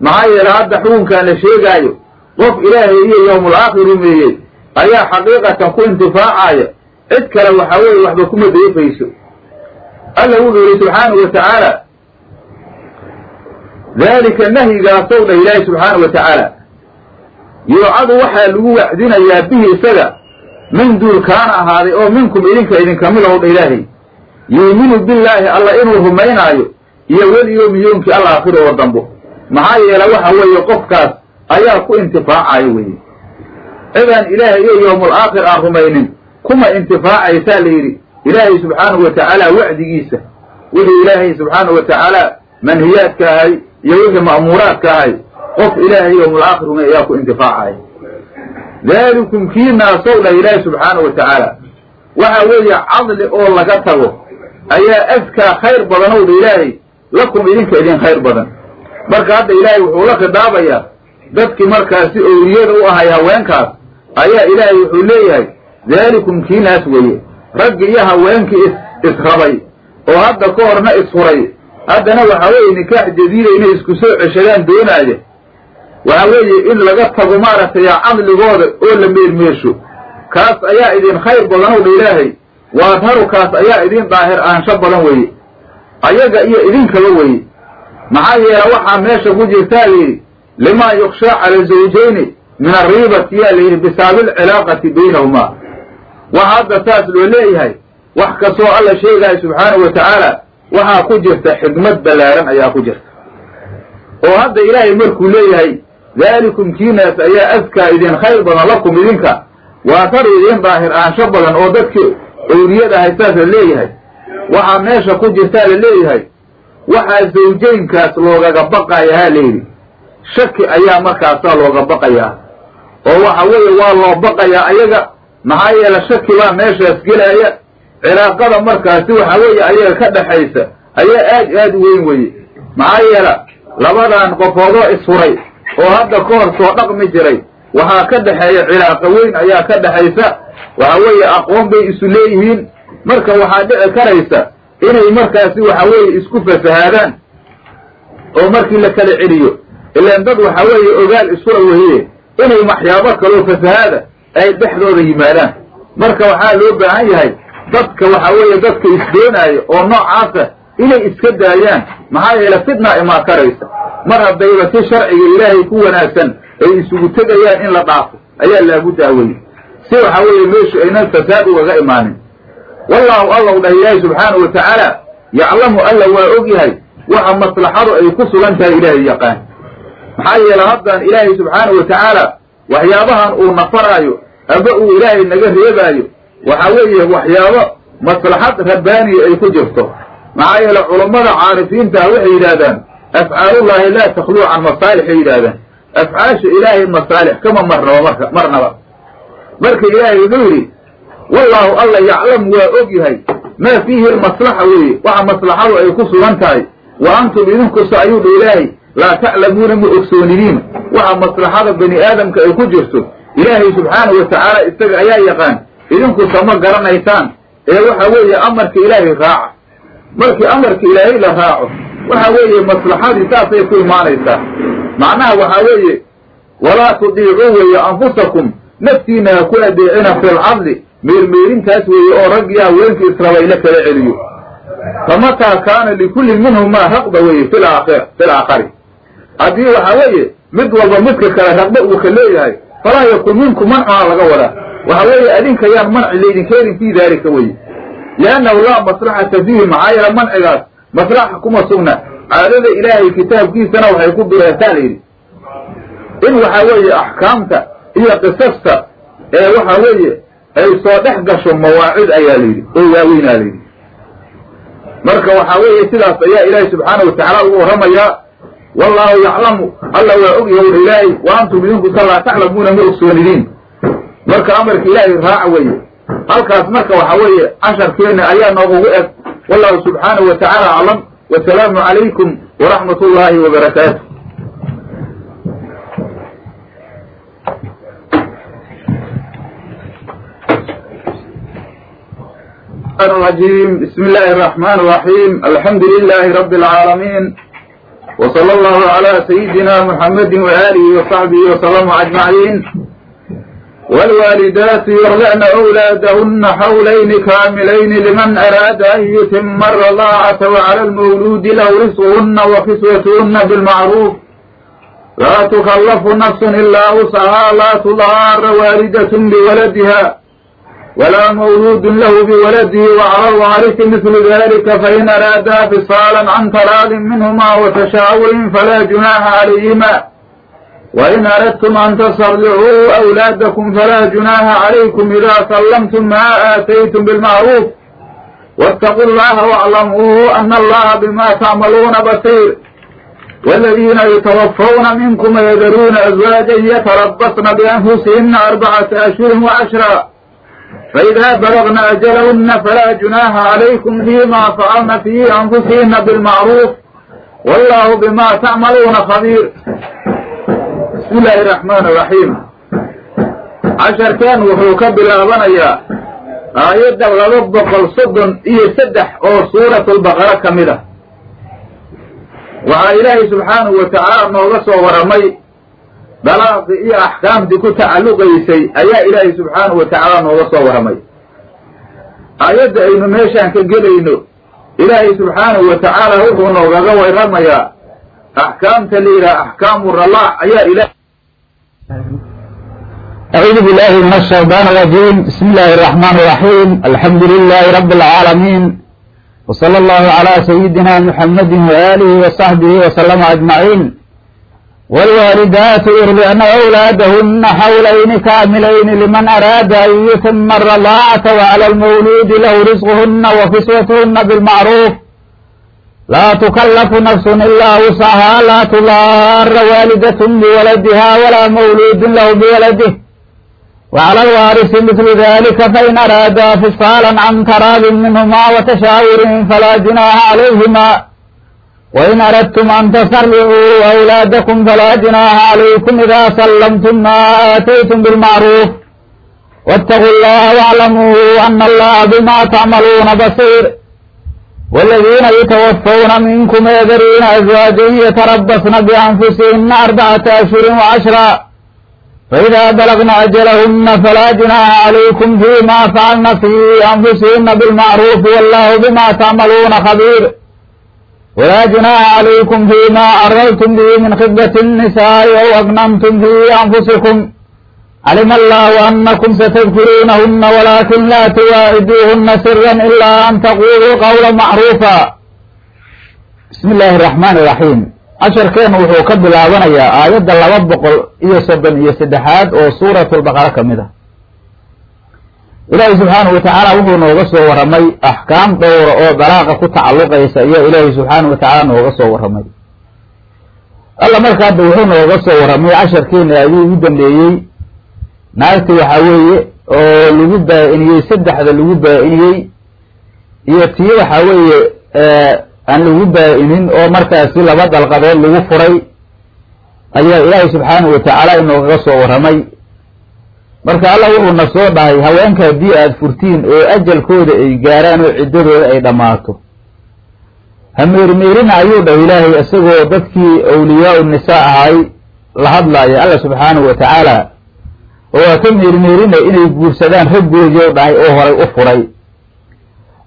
Maxaa yeele hadda xukunkan la sheegaayo qof ilaahay iyo yowmul aakhir rumeeyey ayaa xaqiiqatan ku intifaacaya. Cid kale waxaa weeye waxba kuma deefayso alla wuxuu yidhi subxaanahu wa tacaala. Daalika nahyigaasow dha ilaahay subxaanahu wa tacaala. Yuucadu waxaa lagu wacdinayaa bihi isaga min duulkaana ahaaday oo minkum idinka idinka midaw dha ilaahay. Yuuminu billaahi alla inuu rumaynaayo iyo weliyoomi yoomkii alaakhir oo dambo. Maxaa yeele waxa weeye qofkaas ayaa ku intifaacayo weeye. Cidaan ilaahay iyo yowmul aakhir aan rumaynin kuma intifaacaysaa la yidhi. Ilaahay subxaanahu wa tacaala wacdigiisa wixii ilaahay subxaanahu wa tacaala manhiyaadka ahay iyo wixii ma'muuraadka ahay qof ilaahay yowmul aakhir rumay ayaa ku intifaacaya. Daalikum kii naasow dhah ilaahay subxaanahu wa tacaala. Waxa weeye cadli oo laga tago ayaa askaa khayr badanow dha ilaahay lakum idinka idin khayr badan. Marka hadda ilaahay wuxuu la khidaabayaa dadkii markaasi owliyada u ahay haweenkaas. Ayaa ilaahay wuxuu leeyahay daalikum kiinaas weeye. Raggi iyo haweenkii is israbay. Oo hadda ka horna isfuray. Haddana waxa weeye nikaax jadiida inay isku soo ceshadaan doonaaya waxa weeye in laga tago maaragtay cadligooda oo la meermeesho. Kaas ayaa idin khayr badanow dha ilaahay. Waadharu kaas ayaa idin daahir aansho badan weeye ayaga iyo idinkaba weeye maxaa yeele waxaa meesha ku jirtaa layidhi limaa yukshaa cala zawjayni min arriibati yaa layidhi bisaabil cilaaqati baynahumaa waxa hadda saas loo leeyahay wax kastoo alla sheegaayo subxaanahu wa tacaala waxaa ku jirta xikmad ballaaran ayaa ku jirta. Oo hadda ilaahay markuu leeyahay daalikum kiinaas ayaa askaa idin khayr badan lakum idinka. Waa tar idin daahir aansho badan oo dadkii owliyada ahay saas la leeyahay waxaa meesha ku jirtaa la leeyahay waxaa zawjaynkaas loogaga baqaya ha layidhi shaki ayaa markaasaa looga baqayaa oo waxa weeye waa loo baqayaa ayaga maxaa yeele shaki baa meeshaas gelaya. Cilaaqada markaasi waxa weeye ayaga ka dhaxaysa ayaa aad aad u weyn weye maxaa yeela labadan qofoodoo isfuray oo hadda ka hor soo dhaqmi jiray waxaa ka dhexeeya cilaaqa weyn ayaa ka dhexaysa waxa weeye aqoon bay isu leeyihiin marka waxaa dhici karaysa inay markaasi waxa weeye isku fasahaadaan oo markii la kala celiyo. Ilaan dad waxa weeye ogaal iskula wehiye inay waxyaabo kaloo fasahaada ay dhexdooda yimaadaan. Marka waxaa loo baahan yahay dadka waxa weeye dadka isdoonaayo oo noocaasa inay iska daayaan. Maxaa yeele fitna imaan karaysa. Mar haddayba si sharciga ilaahay ku wanaagsan ay isugu tegayaan in la dhaafo ayaa laagu daaweyey. Si waxa weeye meeshu aynan fasaad ugaga imaanin wallaahu allow dhah ilaahay subxaanahu wa tacaala yaclamu alla waa og yahay waxa maslaxadu ay ku sugan tahay ilaahay yaqaan. Maxaa yeele haddaan ilaahay subxaanahu wa tacaala waxyaabahan uu nafaraayo aba uu ilaahay naga reebaayo waxa weeye waxyaabo maslaxad rabbaaniya ay ku jirto. Maxaa yeele culammada caarifiintaah waxay yidhaahdaan afcaalullaahi laa takhluu can masaalixay yidhaahdaan. Afcaasha ilaahay masaalix kama marnaba marka marnaba. Marka ilaahay wuxuu yidhi wallaahu alla yaclamu waa og yahay. Maa fiihi lmaslaxa weeye? Waxa maslaxadu ay ku sugan tahay. Wa antum idinkusa ayuu dha ilaahay laa taclamuuna ma ogsoonidiin. Waxa maslaxada bani aadamka ay ku jirto ilaahay subxaanahu wa tacaala isaga ayaa yaqaan idinkusa ma garanaysaan. Ee waxa weeye amarka ilaahay raaca. Markii amarka ilaahay la raaco waxa weeye maslaxadii saasay ku imaanaysaa. Macnaha waxaa weeye walaa tudiicuu weeye anfusakum naftiina ha ku adeecina fi lcadli meermeerintaas weeye oo raggii haweenka israba ila kala celiyo. Famataa kaana likulli minhumaa raqba weeye fi laakhari haddii waxaa weeye mid walba midka kale raqba uu ka leeyahay falaa yakun minku mancunaa laga wadaa. Waxa weeye adinka yaan manci laydin keenin fii daalika weye liannahu laa maslaxata fiihi maxaa yeele mancigaas maslaxa kuma sugna. Caadada ilaahay kitaabkiisana waxay ku bireesaa layidhi in waxa weeye axkaamta iyo qisasta ee waxa weeye ay soo dhex gasho mawaacid ayaa layidhi oo waaweynaa layidhi marka waxaa weeye sidaas ayaa ilaahay subxaana wa tacaala ugu warramayaa wallaahu yaclamu alla waa og yahowdha ilaahay wa antum idinkusa laa taclamuuna ma ogsoonidiin. Marka amarka ilaahay raaca weeye. Halkaas marka waxa weeye casharkeenna ayaa noogugu eg. Wallahu subxaanahu wa tacaala aclam wasalaamu calaykum waraxmat ullaahi wabarakaatu الرجيم بسم الله الرحمن الرحيم الحمد لله رب العالمين وصلى الله على سيدنا محمد وآله وصحبه وسلم أجمعين والوالدات يرضعن أولادهن حولين كاملين لمن أراد أن يتم الرضاعة وعلى المولود له رزقهن وكسوتهن بالمعروف لا تكلف نفس إلا وسعها لا تضار والدة بولدها ولا مولود له بولده وعلى الوارث مثل ذلك فإن أرادا فصالا عن تراض منهما وتشاور فلا جناح عليهما وإن أردتم أن تصرعوا أولادكم فلا جناح عليكم إذا سلمتم ما آتيتم بالمعروف واتقوا الله واعلموا أن الله بما تعملون بصير والذين يتوفون منكم ويذرون أزواجا يتربصن بأنفسهن أربعة أشهر وعشرا فإذا بلغن أجلهن فلا جناح عليكم فيما فعلن في أنفسهن بالمعروف والله بما تعملون خبير بسم الله الرحمن الرحيم casharkan wuxuu ka bilaabanayaa aayadda laba boqol soddon iyo saddex oo suuratulbaqara ka mid ah waxaa ilaahay subxaanahu wa tacaala nooga soo waramay dalaaqii iyo axkaamtii ku tacalluqaysay ayaa ilaahay subxaanahu wa tacaala nooga soo waramay aayadda aynu meeshaan ka gelayno ilaahay subxaanahu wa tacaala wuxuu noogaga waramayaa axkaamta la yidhaha axkaamu ralaac ayaa ilahay أعوذ بالله من الشيطان الرجيم بسم الله الرحمن الرحيم الحمد لله رب العالمين وصلى الله على سيدنا محمد وآله وصحبه وسلم أجمعين والوالدات يرضعن أولادهن حولين كاملين لمن أراد أن يتم الرضاعة وعلى المولود له رزقهن وكسوتهن بالمعروف لا تكلف نفس إلا وسعها لا تضار والدة بولدها ولا مولود له بولده وعلى الوارث مثل ذلك فإن أرادا فصالا عن تراض منهما وتشاور فلا جناح عليهما وإن أردتم أن تسرعوا أولادكم فلا جناح عليكم إذا سلمتم ما آتيتم بالمعروف واتقوا الله واعلموا أن الله بما تعملون بصير والذين يتوفون منكم يذرون أزواجا يتربصن بأنفسهن أربعة أشهر وعشرا فإذا بلغن أجلهن فلا جناح عليكم فيما فعلن في أنفسهن بالمعروف والله بما تعملون خبير ولا جناح عليكم فيما أرلتم به من خدمة النساء أو أغنمتم في أنفسكم علم الله أنكم ستذكرونهن ولكن لا تواعدوهن سرا إلا أن تقولوا قولا معروفا بسم الله الرحمن الرحيم casharkeenu wuxuu ka bilaabanayaa aayadda laba boqol iyo soddon iyo saddexaad oo suuratulbaqara ka mid ah ilaahay subxaanahu watacaala wuxuu nooga soo warramay axkaam dhowra oo dalaaqa ku tacalluqaysa iyo ilaahay subxaanahu watacaala nooga soo warramay. Alla marka hadda wuxuu nooga soo warramay casharkeena ayuu ugu dambeeyey. Naagti waxaa weeye oo lagu baa-iniyey saddexda lagu baa-iniyey iyo tii waxaa weeye aan lagu baa-inin oo markaasi laba dalqadood lagu furay ayaa ilaahay subxaanahu watacaala inoogaga soo warramay marka alla wuxuuna soo dhahay haweenka haddii aada furtiin oo ajalkooda ay gaaraan oo ciddadooda ay dhammaato. Ha meermeerina ayuu dhahay ilaahay isagoo dadkii awliyaa-u nisaa ahay la hadlaaya alla subxaanahu watacaala oo ha ka meermeerina inay guursadaan raggoodii o dhahay oo horay u furay.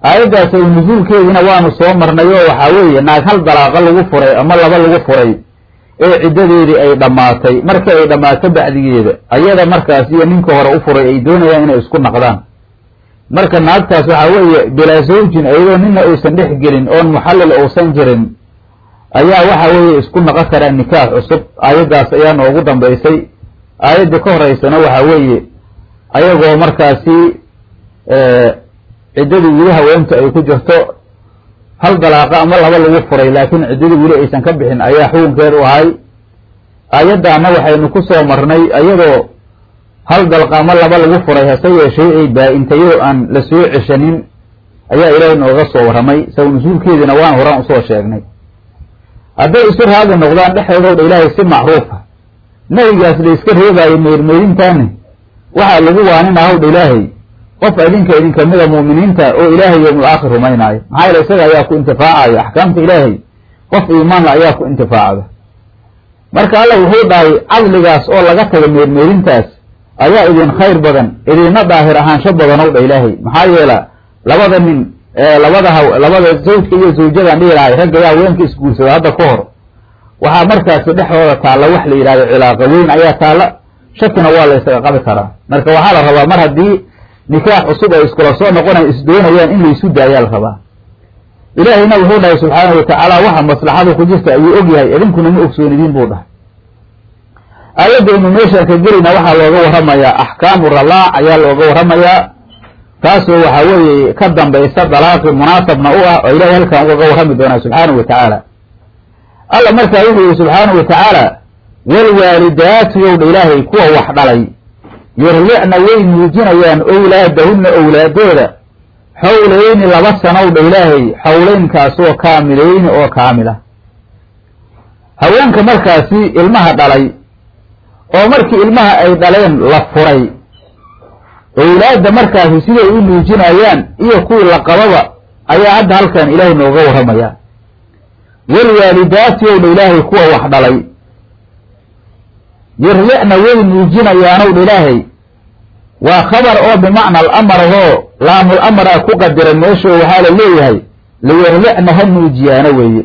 Aayaddaas ay nusuulkeediina waanu soo marnay oo waxaa weeye naag hal dalaaqa lagu furay ama laba lagu furay ee ciddadeedii ay dhammaatay. Markii ay dhammaato bacdigeeda ayada markaas iyo ninka hore u furay ay doonayaan inay isku naqdaan. Marka naagtaas waxaa weeye bilaa zawjin ayadoo nina uusan dhex gelin oon muxallil uusan jirin ayaa waxa weeye isku naqon karaa nikaax cusub. Aayaddaas ayaa noogu dambaysay. Aayadda ka horeysana waxaa weeye ayagoo markaasi ciddadii weli haweentu ay ku jirto hal dalaaqa ama laba lagu furay laakiin ciddadii weli aysan ka bixin ayaa xukunkeed u ahay. Aayaddaana waxaynu ku soo marnay ayadoo hal dalqa ama laba lagu furay hase yeeshee ay baa-intayoo aan la soo ceshanin ayaa ilaahay nooga soo warramay. Saw nusuulkeediina waan horaan u soo sheegnay. Hadday isu raadi noqdaan dhexdoodowdha ilaahay si macruufa nabigaas la iska reebaayo meermeerintaani waxaa lagu waaninaa howdha ilaahay qof idinka idinka mida mu'miniinta oo ilaahay yowmul aakhir rumaynaayo. Maxaa yeele isaga ayaa ku intifaacayo axkaamta ilaahay. Qof iimaanla ayaa ku intifaacda. Marka alla wuxuu dhahay cadligaas oo laga taga meermeerintaas ayaa idin khayr badan idinna daahir ahaansho badanow dha ilaahay. Maxaa yeela labada nin labada ha labada zawjka iyo zawjadaan dhihi lahay ragga yaa haweenka isguursada hadda ka hor. Waxaa markaasi dhexdooda taalla wax la yidhahdo cilaaqa weyn ayaa taalla shakina waa la ysaga qabi karaa. Marka waxaa la rabaa mar haddii nikaax cusub ay iskula soo noqonayan isdoonayaan in laysu daayaa la rabaa. Ilaahayna wuxuu dhahay subxaanahu watacaala waxa maslaxadu ku jirta ayuu og yahay idinkuna ma ogsoonidiin buu dhahay. Aayadaynu meeshaan ka gelayna waxaa looga warramayaa axkaamu ralaac ayaa looga warramayaa taasoo waxaa weeye ka dambaysa dalaaqi munaasabna u ah oo ilahay halkan ugaga warrami doonaa subxaanahu watacaala alla markaa wuxuu yihi subxaanahu watacaala walwaalidaatu yowdha ilaahay kuwa wax dhalay yurlicna way muujinayaan owlaadahunna owlaadooda xowlayni laba sanowdha ilaahay xowleynkaasoo kaamileyni oo kaamila. Haweenka markaasi ilmaha dhalay oo markii ilmaha ay dhaleen la furay. Owlaadda markaasi siday u nuujinayaan iyo kuwii la qababa ayaa hadda halkan ilaahay nooga warramayaa walwaalidaati owdha ilaahay kuwa wax dhalay. Yurlicna way nuujinayaanowdha ilaahay waa khabar oo bimacna alamarahoo laamul amara ku qadiran meesho waxaa la leeyahay layurlicna ha nuujiyaano weeye.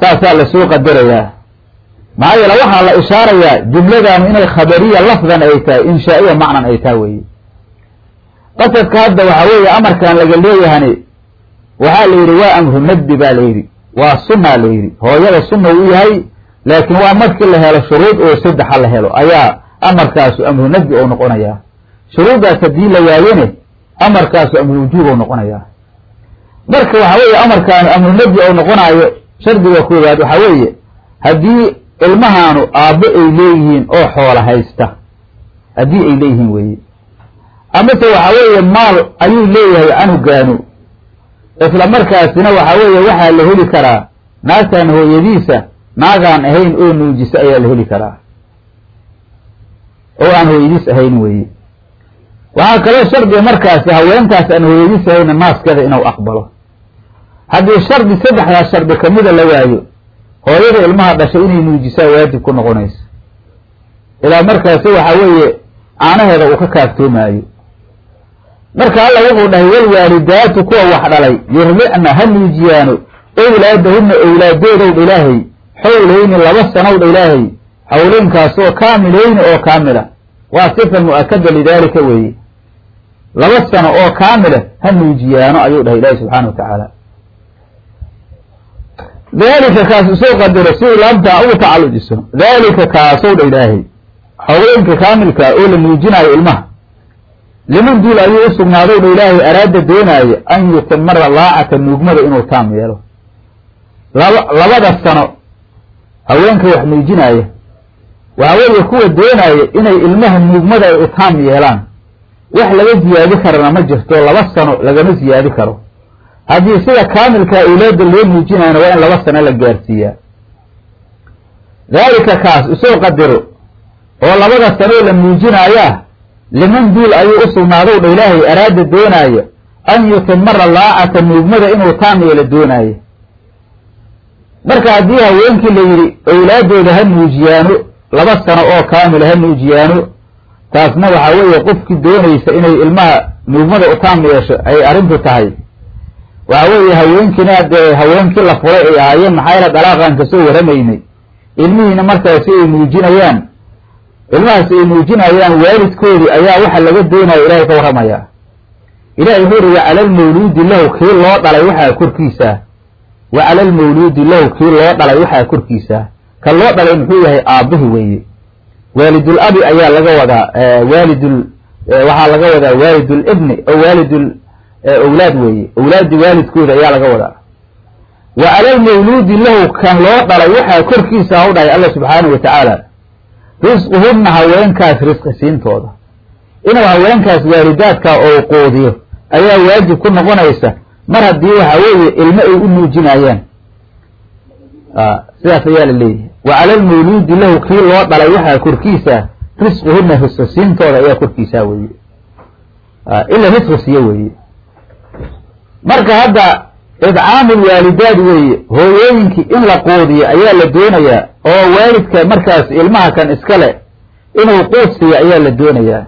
Saasaa la soo qadarayaa. Maxaa yeele waxaa la ishaarayaa jumladaanu inay khabariya lafdan ay tahay inshaa'iya macnan ay tahay weeye. Qasadka hadda waxaa weeye amarkan laga leeyahani waxaa la yidhi waa amru nadbi baa la yidhi waa sunaa la yidhi. Hooyada sunna uu yahay laakiin waa markii la helo shuruud oo saddexa la helo. Ayaa amarkaasu amru nadbi ou noqonayaa. Shuruuddaas haddii la waayene amarkaasu amru wujuub ou noqonayaa. Marka waxaa weeye amarkaanu amru nadbi ou noqonaayo shardiga koowaad waxaa weeye haddii ilmahaanu aabbo ay leeyihiin oo xoola haysta haddii ay leeyihiin weeye. Amase waxaa weeye maal ayuu leeyahay canugaanu isla markaasina waxaa weeye waxaa la heli karaa. Naagtaan hooyadiisa naagaan ahayn oo nuujisa ayaa la heli karaa oo aan hooyadiis ahayn weeye. Waxaa kaloo shardiga markaasi haweentaas aan hooyadiis ahayna naaskeeda inuu aqbalo. Haddii shardi saddexdaas shardi kamida la waayo hooyada ilmaha dhashay inay nuujisaa waajib ku noqonayso. Ilaa markaasi waxa weeye caanaheeda uu ka kaaftoomaayo. Marka alla wuxuu dhahay walwaalidaatu kuwa wax dhalay yurlicna ha nuujiyaano owlaadahunna owlaaddoodowdha ilaahay xowlayni laba sanowdha ilaahay hawleynkaasoo kaamileyni oo kaamila. Waa sifa mu'akada lidaalika weeye. Laba sano oo kaamila ha nuujiyaano ayuu dhahay ilaahi subxaana wa tacaala. Daalika kaas u soo qadaro si laabtaa ugu tacalujiso daalika kaasow dha ilaahay. Haweenka kaamilka oo la nuujinaayo ilmaha. Liman duul ayuu u dha ilaahay araada doonaayo an yutimara laacata nuugmada inuu taam yeelo. Laba labada sano haweenka wax nuujinaaya waxa weeye kuwa doonaya inay ilmaha nuugmada ay u taam yeelaan. Wax laga ziyaadi karana ma jirto laba sano lagama ziyaadi karo. Haddii sida kaamilkaa awlaada loo nuujinayana waa in laba sano la gaarsiiyaa. Daalika kaas u soo qadaro oo labada sanoo la nuujinaayaa liman duul ayuu u sugnaadow dha ilaahay araada doonaayo an yutimara laacata nuugmada inuu taam yeelo doonaayo marka haddii haweenkii la yidhi owlaadooda ha nuujiyaano laba sano oo kaamila ha nuujiyaano taasna waxaa weeye qofkii doonaysa inay ilmaha nuugmada u yeesho ay arrintu tahay. Waxa weeye haweenkiina dee haweenkii la furay ay ahaayeen maxaa yaele dalaaqaan ka soo waramaynay. Ilmihiina markaasi ay nuujinayaan ilmahaasi ay nuujinayaan waalidkoodii ayaa waxa laga doonaya ilahay ka warramayaa ilahay wuxuu uri wacala almawluudi lahu kii loo dhalay waxaa korkiisaa wa cala almawluudi lahu kii loo dhalay waxaa korkiisaa ka loo dhalay muxuu yahay aabbihi weeye. Waalidul abi ayaa laga wadaa waalidul waxaa laga wadaa waalidul ibni oo waalidul owlaad weeye. Owlaadi waalidkooda ayaa laga wadaa. Wa cala almawluudi lahu kan loo dhalay waxaa korkiisa u dhahay alla subxaanahu wa tacaala risquhunna haweenkaas risqi siintooda. Inuu haweenkaas waalidaadka oo qoodiyo ayaa waajib ku noqonaysa. Mar haddii waxa weeye ilmo ay u nuujinayaan sidaas ayaa la leeyahay. Wa cala almawluudi lahu kii loo dhalay waxaa korkiisa risquhunna risqi siintooda ayaa korkiisa weeye. Ila risqi siiyo weeye. Marka hadda idcaamul waalidaad weeye hooyooyinkii in la qoodiyo ayaa la doonayaa oo waalidka markaas ilmaha kan iskale inuu quud siiyo ayaa la doonayaa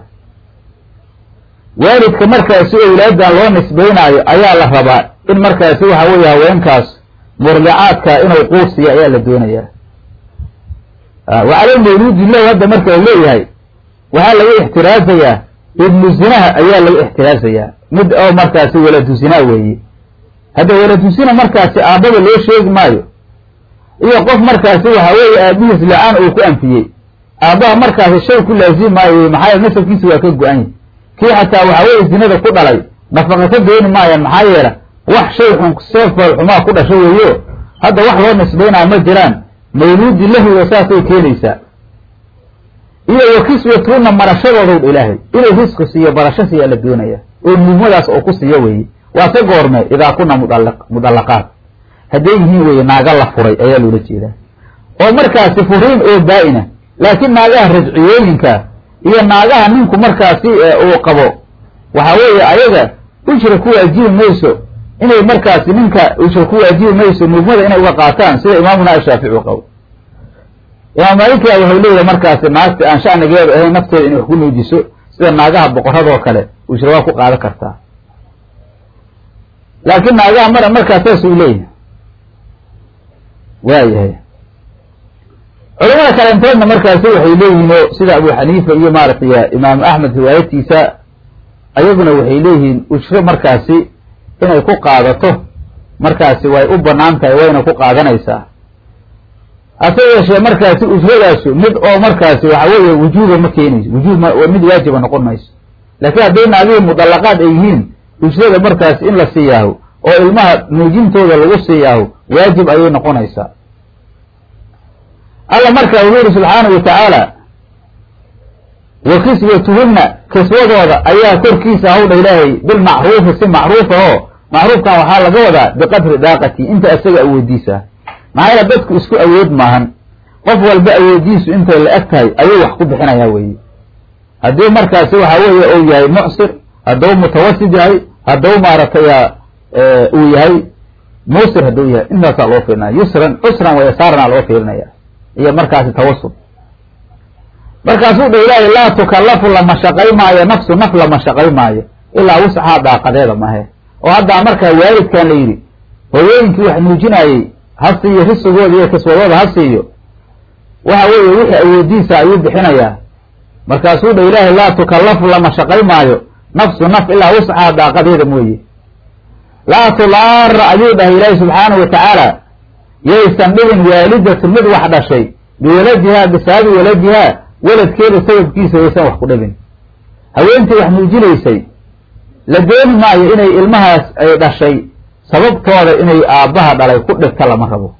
waalidka markaasi owlaaddan loo nisbaynaayo ayaa la rabaa in markaasi waxa weeye haweenkaas murdicaadka inuu quud siiyo ayaa la doonayaa wa cala mawluudi lahu hadda marka la leeyahay waxaa laga ixtiraasayaa ibnu zinaha ayaa laga ixtiraasayaa. Mid oo markaasi waladu zinaa weeye hadda waladu zina markaasi aabbada loo sheegi maayo iyo qof markaasi waxa weeye aabihiis la'aan uu ku anfiyey. Aabbaha markaasi shay ku laazimi maayo maxaa nasabkiisa waa ka go-anya kii xataa waxa weeye zinada ku dhalay nafaqa ka dooni maayaan maxaa yeele wax shay xun seefal xumaa ku dhasho weeyo. Hadda wax loo nisbaynaa ma jiraan. Mawluudi lahuda saasay keenaysaa. Iyo wa kiswatuuna marashadoodow ilaahay. Inuu risqi siiyo barasho siiyaa la doonaya. Oo nuugmadaas oo ku siiyo weeye waa ka goorme idaa kuna mudala mudallaqaat. Hadday yihiin weeye naaga la furay ayaa loola jeedaa. Oo markaasi furiin oo baa-ina laakiin naagaha rajciyooyinka iyo naagaha ninku markaasi uu qabo waxa weeye ayaga ujra ku waajibi mayso inay markaasi ninka ujra ku waajibi mayso nuugmada inay uga qaataan sida imaamuna ashaafici qabo imaam maalikia wuxuu leeyahay markaasi naagta aan shanigeeda ahayn nafteeda inay wax ku nuujiso sida naagaha boqoradoo kale ujra waa ku qaadan kartaa. Laakiin naagaha mar markaas saas uu leeyahay. Waayahay culamada kalenteedna markaasi waxay leeyihiin oo sida abu xaniifa iyo maaragtay imaam axmed riwaayatiisa ayaguna waxay leeyihiin ujro markaasi inay ku qaadato markaasi way u bannaan tahay wayna ku qaadanaysaa. Hase yeeshee markaasi ujradaasu mid oo markaasi waxa weeye wujuuba ma keenayso wujuub m mid waajiba noqon mayso. Laakiin hadday naagihii mudallaqaad ay yihiin ujrada markaasi in la siiyaaho oo ilmaha nuujintooda lagu siiyaaho waajib ayay noqonaysaa. Alla markaa wuxuu yihi subxaanahu watacaala wa kiswatuhunna kiswadooda ayaa korkiisa hawdha ilaahay bilmacruufi si macruufa oo macruufkan waxaa laga wadaa biqadri daaqati inta isaga awoodiisa. Maxaa yeele dadku isku awood maahan. Qof walba awoodiisu intay la eg tahay ayuu wax ku bixinayaa weeye. Haddii markaasi waxa weeye uu yahay mucsir hadduu mutawasid yahay hadduu maaragtay uu yahay muusir hadduu yahay intaasaa loo fiirinaya yusran cusran wa yasaarana loo fiirinaya iyo markaasi tawasud markaasuu dha ilaahay laa tukallafu lama shaqay maayo nafsu naf lama shaqay maayo ilaa wuscahaa daaqadeeda mahe oo haddaa markaa waalidkan la yidhi hooyooyinkii wax nuujinaayey ha siiyo risigooda iyo kiswadooda ha siiyo waxa weeye wixii awoodiisa ayuu bixinayaa. Markaasuu dha ilaahay laa tukallafu lama shaqay maayo. Nafsu naf ilaa wuscahaa daaqadeeda mooye. Laa tulaara ayuu dhahay ilaahi subxaanahu wa tacaala. Yaysan dhibin waalidatun mid wax dhashay biwaladihaa bisaabi waladihaa weladkeeda sababkiisa yaysan wax ku dhibin. Haweentii wax nuujinaysay la dooni maayo inay ilmahaas ay dhashay sababtooda inay aabbaha dhalay ku dhigta lama rabo.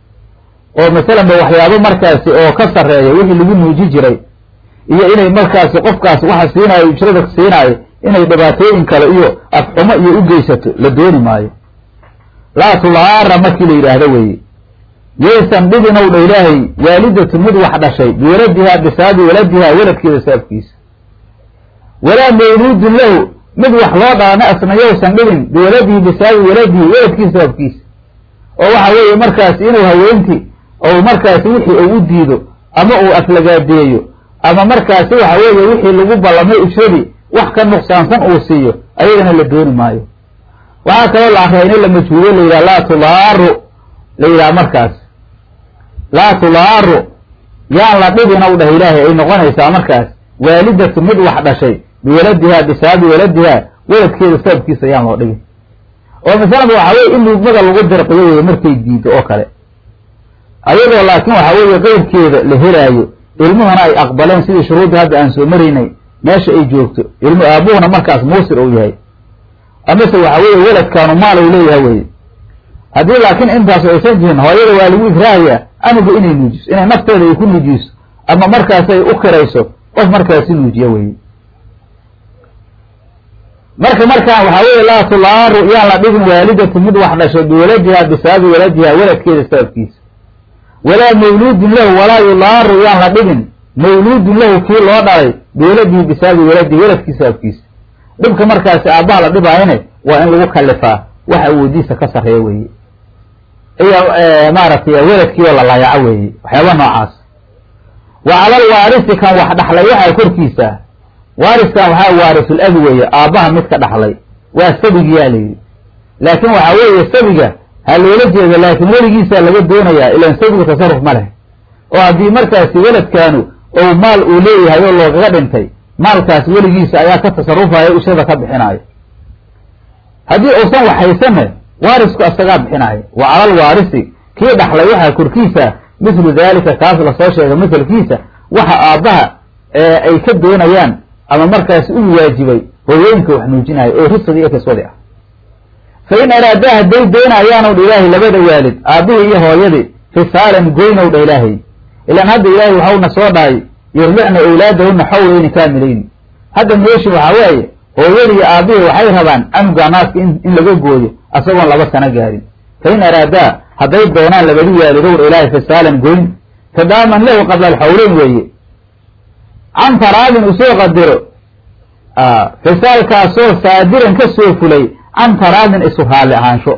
Oo masalanba waxyaabo markaasi oo ka sarreeya wixii lagu nuuji jiray iyo inay markaasi qofkaas waxa siinaayo ujrada siinaayo inay dhibaatooyin kale iyo afxumo iyo u geysato la dooni maayo. Laa tulaara markii la yidhaahdo weeye. Yaysan dhibinow dha ilaahay waalidatu mid wax dhashay biwaladihaa bisaabi waladihaa weladkeeda sababkiisa walaa mawluudun lahu mid wax loo asna yowsan dhibin biwaladihi bisaabi waladihi weladkiisa sababkiisa oo waxa weeye markaasi inuu haweentii ou markaasi wixii uu u diido ama uu aflagaadeeyo ama markaasi waxa weeye wixii lagu ballamay ujradii wax ka nuqsaansan uu siiyo ayadana la dooni maayo. waxaa kaloo la akriyay in la majhuulo la yidhaha laa tulaaru la yidhaha markaas. Laa tulaaru yaan la dhibin ow dhah ilaahay ay noqonaysaa markaas waalidatu mid wax dhashay biwaladihaa bisaabi waladihaa weladkeeda sababkiisa yaan loo dhibin oo masalaba waxa weye in nuugmada lagu dirqiyo weye markay diido oo kale ayadoo laakiin waxa weeye qeyrkeeda la helaayo ilmuhuna ay aqbaleen sidii shuruuddii hadda aan soo maraynay meesha ay joogto ilmu aabuhuna markaas muusir uu yahay amase waxa weeye weladkaanu maal uu leeyahay weye haddii laakiin intaasu aysan jirin hooyada waa lagu ikraahayaa anuga inay nuujiso inay nafteeda ay ku nuujiso ama markaasi ay u kirayso qof markaasi nuujiya weye marka markaan waxaa weeye laa tulaaru yaan la dhibin waalidatu mid wax dhashay biwaladihaa bisaabi waladihaa weladkeeda sababkiisa walaa mawluudun lahu walaa yulaaru yaan la dhibin mawluudun lahu kii loo dhalay biwaladihi bisaabi waladihi weladkii sababkiisa dhibka markaasi aabbaha la dhibaayane waa in lagu kalifaa wax awoodiisa ka sarreeya weeye. Iyo maaragtay weladkii oo la layaco weeye waxyaaba noocaas. Wa calal waarisi kan wax dhaxlay waxaa korkiisa waariskan waxaa waarisul abi weeye aabbaha mid ka dhaxlay. Waa sabigiyaa layidhi. Laakiin waxaa weeye sabiga ha loola jeeda laakiin weligiisaa laga doonayaa ilaan sabigu tasarruf ma leh. Oo haddii markaasi weladkaanu ou maal uu leeyahay oo loogaga dhintay maalkaas weligiisa ayaa ka tasarrufayo ushada ka bixinaayo. Haddii uusan waxhaysanne waarisku asagaa bixinaayo. Wa calal waarisi kii dhaxlay waxaa korkiisa mithlu daalika kaas la soo sheegay mithalkiisa waxa aabbaha ay ka doonayaan ama markaasi u waajibay hooyooyinka wax nuujinayo oo risigi iyo kiswadi ah. Fa in araadaa hadday doonayaanow dha ilaahay labada waalid aabbihii iyo hooyadii fisaalan dha ilaahay. Ilaan hadda ilaahay waxauna soo dhahay yurlicna awlaadahuna xawlayni kaamilayni hadda meeshi waxaa weeye hooyadii iyo aabbihii waxay rabaan canuga in laga gooyo asagoon laba sano gaarin. Fa in araadaa hadday doonaan labadi waalidow ilaahay fisaalan goyn. Tadaaman lahu qabla alxawleyn weeye can taraadin u soo qadiro. Fisaalkaasoo saadiran ka soo fulay can taraadin isu raalli ahaansho.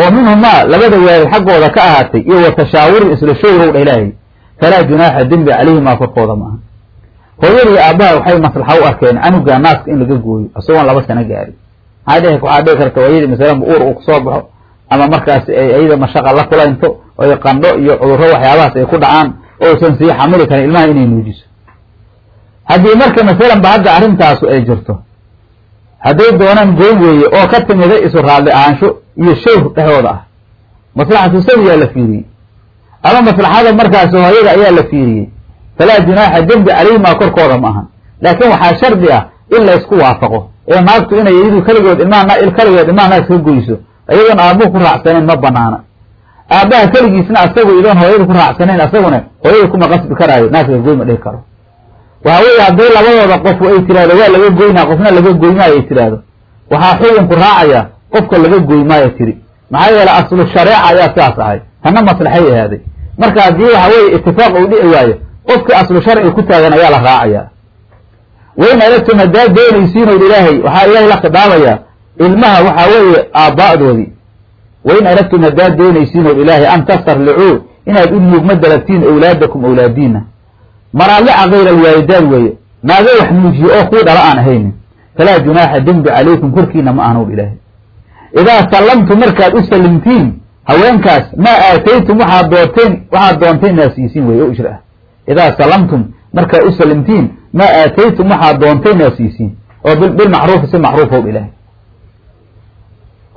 Oo minhumaa labada waalid xaggooda ka ahaatay iyo wa tashaawurin isla showrow dha ilaahay. Falaa junaaxa dembi calayhimaa korkooda maaha. Hooyadii aabbaha waxay maslaxa u arkeen canuga naaska in laga gooyo isagoon laba sano gaarin maxaa waxaa dhici karta hooyadii masalanba uur uu ku soo baxo ama markaas ay mashaqa la kulaynto oy qandho iyo cudurro waxyaabahaas ay ku dhacaan ousan sii xamili karin ilmaha inay nuujiso haddii marka masalan ba hadda arrintaasu ay jirto hadday doonaan goyn weeye oo ka timida isu raalli ahaansho iyo shawr dhexdooda ah maslaxatu sawiyaa la fiiriyey ama maslaxada markaasi hooyada ayaa la fiiriyey falaa junaaxa dembi calayhimaa korkooda ma ahan. Laakiin waxaa shardi ah in laysku waafaqo. Ee naagtu inay iyadu keligood ilmaha keligood ilmaha naas ka goyso iyadoon aabbuhu ku raacsanayn ma banaana. Aabbaha keligiisna asagu idoon hooyada ku raacsanayn asaguna hooyada kuma qasbi karaayo naaska goy ma dhihi karo waxa weeye hadday labadooda qof ay tiraahdo waa laga goynaa qofna laga goymaayo ay tiraahdo waxaa xukunku raacaya qofka laga goymaayo tiri. Maxaa yeele aslu shareeca ayaa sidaas ahay. Tanna maslaxay ahaaday marka haddii waxa weeye itifaaq uu dhici waayo qofkii aslu sharci ku taagan ayaa la raacaya. Wain aradtum doonaysiin ow ilaahay waxaa ilaahay la khidaabayaa ilmaha waxaa weeye aaba'doodii wain aradtum doonaysiin ow ilaahay an tastarlicuu inaad u nuugma dalabtiin awlaadakum awlaadiina maraalica kayra alwaalidaan weeye. Naaga wax nuujiye oo kuu dhala aan ahaynin falaa junaaxa dembi calaykum korkiina ma ahnow ilaahay idaa sallamtum markaad u sallimtiin haweenkaas maa aataytum waxaad doonteen waxaad doonteen inaad siisiin weye o ijra ah. Idaa sallamtum markaad u sallimtiin maa aataytum waxaad doonteen inaad siisiin oo bilmacruufi si macruufow ilaahay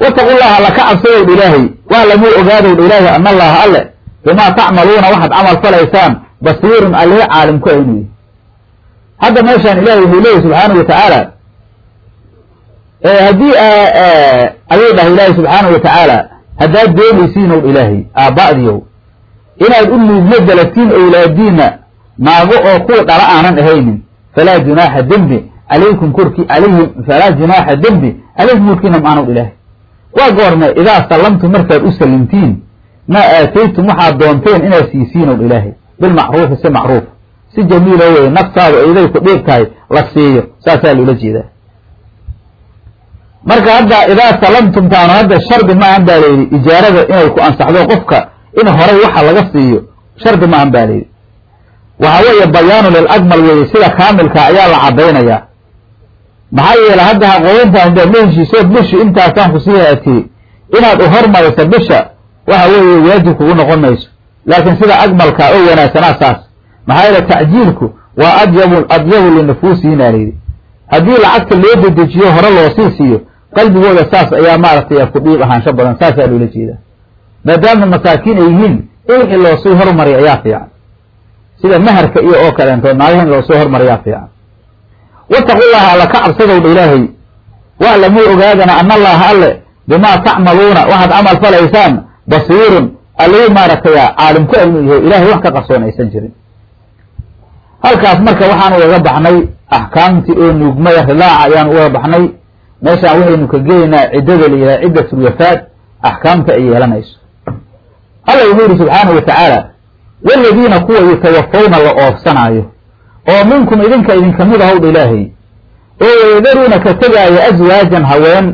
wataqu llaha alla ka cabsadow ilaahay waa lamuu ogaadow ilaahay ana allaha alle bimaa tacmaluuna waxaad camal falaysaan basiirun allihi caalim ku aynu yihi hadda meeshaan ilahay wuxuu leeyahy subxaanahu watacaala haddii ayuu dhahay ilaahay subxaanahu watacaala haddaad doonaysiin ow ilaahay aabba'diyow inaad u nuugma dalabtiin owlaadiina naago oo kuwa dhala aanan ahaynin falaa junaaxa dembi calaykum korkii alayhim falaa junaaxa dembi calaykum korkiina maanow ilaahay. Waa goorme idaa sallamtum markaad u sallimtiin maa aataytum waxaad doonteen inaad siisiin ow ilaahay bilmacruufi si macruuf si jamiilo weye naftaadu ayday ku dhiib tahay la siiyo saasaa loola jeedaa marka hadda idaa salamtum taanu hadda shardi maahan baa layidhi ijaarada inay ku ansaxdo qofka in horay waxa laga siiyo shardi maahan baa layidhi waxa weeye bayaanu lilakmal weeye sida kaamilka ayaa la cadaynayaa maxaa yeele hadda haqooyintan hadaad la heshiisood bishi intaasaan ku sii inaad u hormariso bisha waxa weeye waajib kugu noqon mayso laakiin sida akmalka oo wanaagsanaa saas maxaa yeele tacjiilku waa adyabu adyabu linufuusihina layidhi haddii lacagta loo dedejiyo hore loo sii siiyo qalbigooda saas ayaa maaragtay ku dhiib ahaansho badan saasaa loola jeedaa. Maadaama masaakiin ay yihiin in wixii loosii hormariy ayaa fiican. Sida maharka iyo oo kaleentood naagaha in loosii hormariyaa fiican. Wataqu llaha alla ka cabsadowdha ilaahay. Waclamuu ogaadana ana allaha alle bimaa tacmaluuna waxaad camal falaysaan basiirun allihii maaragtaya caalim ku aynu yahay ilahay wax ka qarsoon aysan jirin. Halkaas marka waxaan ugaga baxnay axkaamtii oo nuugmada rilaaca ayaan ugaga baxnay. Meeshaan waxaynu ka gelaynaa ciddada la yidhaha ciddatulwafaad axkaamta ay yeelanayso. Alla wuxuu yidhi subxaanahu wa tacaala waladiina kuwa yutawafawna la oofsanaayo oo minkum idinka idinka mid ahowdha ilaahay oo wayadaruuna ka tegaaya aswaajan haween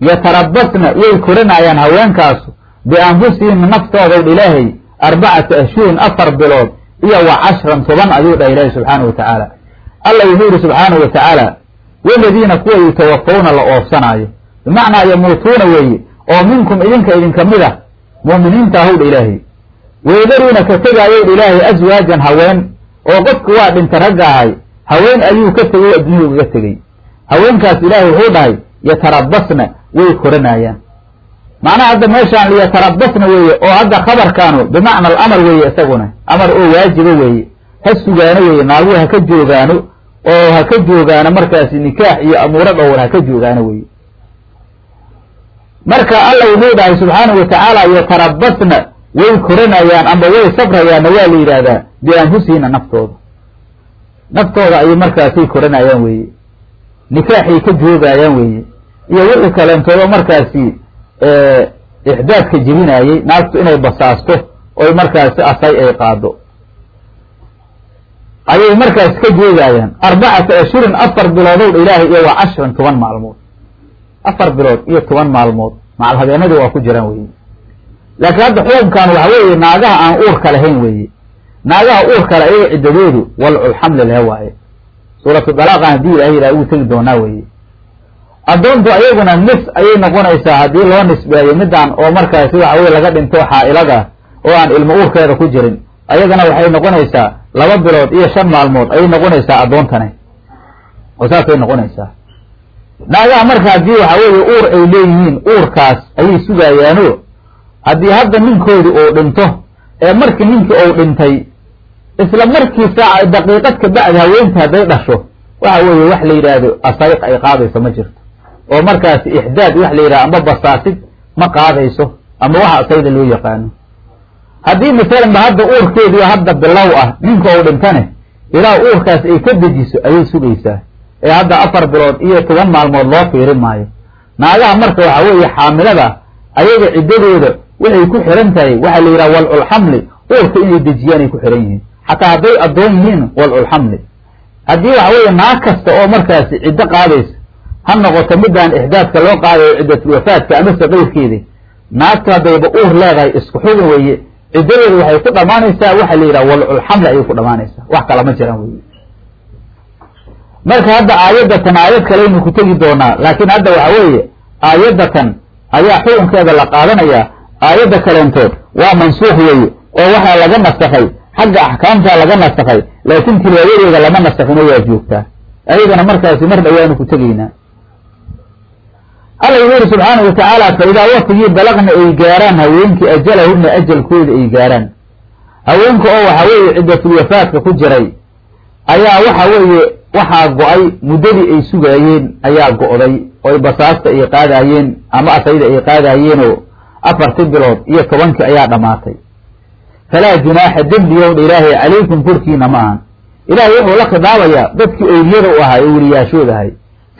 yatarabasna way koranayaan haweenkaasu bianfusihim naftoodowdha ilaahay arbacata ashhurin afar bilood iyo wa cashran toban ayuu dhaha ilaahi subxaanahu wa tacaala alla wuxuu yidhi subxaanahu wa tacaala waladiina kuwa yutawafawna la oofsanaayo bimacnaa yamuutuuna weeye oo minkum idinka idinka mid ah mu'miniinta ahowdha ilaahay wayadaruuna ka tegaayowdha ilaahay aswaajan haween oo qofku waa dhinta ragga ahay haween ayuu ka tegay o adduunya ugaga tegey haweenkaas ilaahay wuxuu dhahay yatarabasna way koranayaan macnaha hadda meeshaan liyatarabasna weeye oo hadda khabarkaanu bimacna alamar weeye isaguna amar oo waajiba weeye ha sugaano weeye naaguhu ha ka joogaano oo ha ka joogaano markaasi nikaax iyo amuuro dhowr ha ka joogaano weeye. Marka alla wuxuu dhahay subxaanahu watacaala yatarabasna way koranayaan amba way safrayaanna waa la yidhaahdaa bianfusihina naftooda. Naftooda ayay markaasay koranayaan weeye. Nikaaxay ka joogayaan weeye. Iyo wixii kaleentoodo markaasi ixdaadka jebinaayey naagtu inay basaasto oy markaasi asay ay qaado. Ayay markaas ka joogayaan arbacata ashurin afar biloodow ilaahay iyo waa cashran toban maalmood. Afar bilood iyo toban maalmood. Macal habeenadii waa ku jiraan weeye. Laakiin hadda xukunkan waxa weeye naagaha aan uurka lahayn weeye. Naagaha uurkale ayaga ciddadoodu walculxamli lehe waaye. Suuratu dalaaqan haddii ilahay yidhaha ugu tegi doonaa weeye addoontu ayaguna nis ayay noqonaysaa haddii loo nisbeeyo midaan oo markaasi waxa weye laga dhinto xaa'ilada oo aan ilmo uurkeeda ku jirin. Ayagana waxay noqonaysaa laba bilood iyo shan maalmood ayay noqonaysaa addoontane oo saasay noqonaysaa. Naagaha marka haddii waxa weeye uur ay leeyihiin uurkaas ayay sugayaano. Haddii hadda ninkoodii uu dhinto ee markii ninkii uu dhintay isla markii saaca daqiiqad ka bacdi haweenta hadday dhasho waxa weeye wax la yidhaahdo asayq ay qaadayso ma jirto oo markaasi ixdaad wax la yidhahdo amba basaasid ma qaadayso ama waxa asayda loo yaqaano. Haddii masalan hadda uurkeedii hadda bilow ah ninka uu dhintane ilaa uurkaas ay ka dejiso ayay sugaysaa. Ee hadda afar bilood iyo toban maalmood loo fiirin maayo. Naagaha marka waxa weeye xaamilada ayaga ciddadooda waxay ku xihan tahay waxaa la yidhaha walculxamli uurka inay dejiyaan ay ku xihan yihiin. Xataa hadday addoon yihiin walculxamli haddii waxa weeye naag kasta oo markaasi ciddo qaadaysa ha noqoto midaan ixdaadka loo qaadayo ciddatulwafaadka amase qayrkeedi naagta haddayba uur leedahay isku xugun weeye ciddadeedu waxay ku dhammaanaysaa waxa la yidhaha walculxamli ayay ku dhammaanaysaa wax kala ma jiraan weye marka hadda aayadatan aayad kaleynu ku tegi doonaa laakiin hadda waxa weeye aayadatan ayaa xukunkeeda la qaadanayaa aayadda kaleentood waa mansuukh weeye oo waxaa laga nasakhay xagga axkaamtaa laga nasakhay laakiin tilaawadeeda lama nasakhino waa joogtaa. Ayadana markaasi mar dhawaanu ku tegaynaa alla wuxuu yidhi subxaana wa tacaala fa idaa waktigii balaqna ay gaaraan haweenkii ajalahunna ajalkooda ay gaaraan. Haweenka oo waxa weeye ciddatulwafaadka ku jiray ayaa waxa weeye waxaa go'ay muddadii ay sugaayeen ayaa go'day. Oy basaasta ay qaadaayeen ama asayda ay qaadaayeenoo afartii bilood iyo tobankii ayaa dhammaatay falaa junaaxa dembigowdha ilaahay calaykum korkiina ma ahan. Ilaahay wuxuu la khidaabayaa dadkii owliyada u ahaa ee weliyaashooda ahay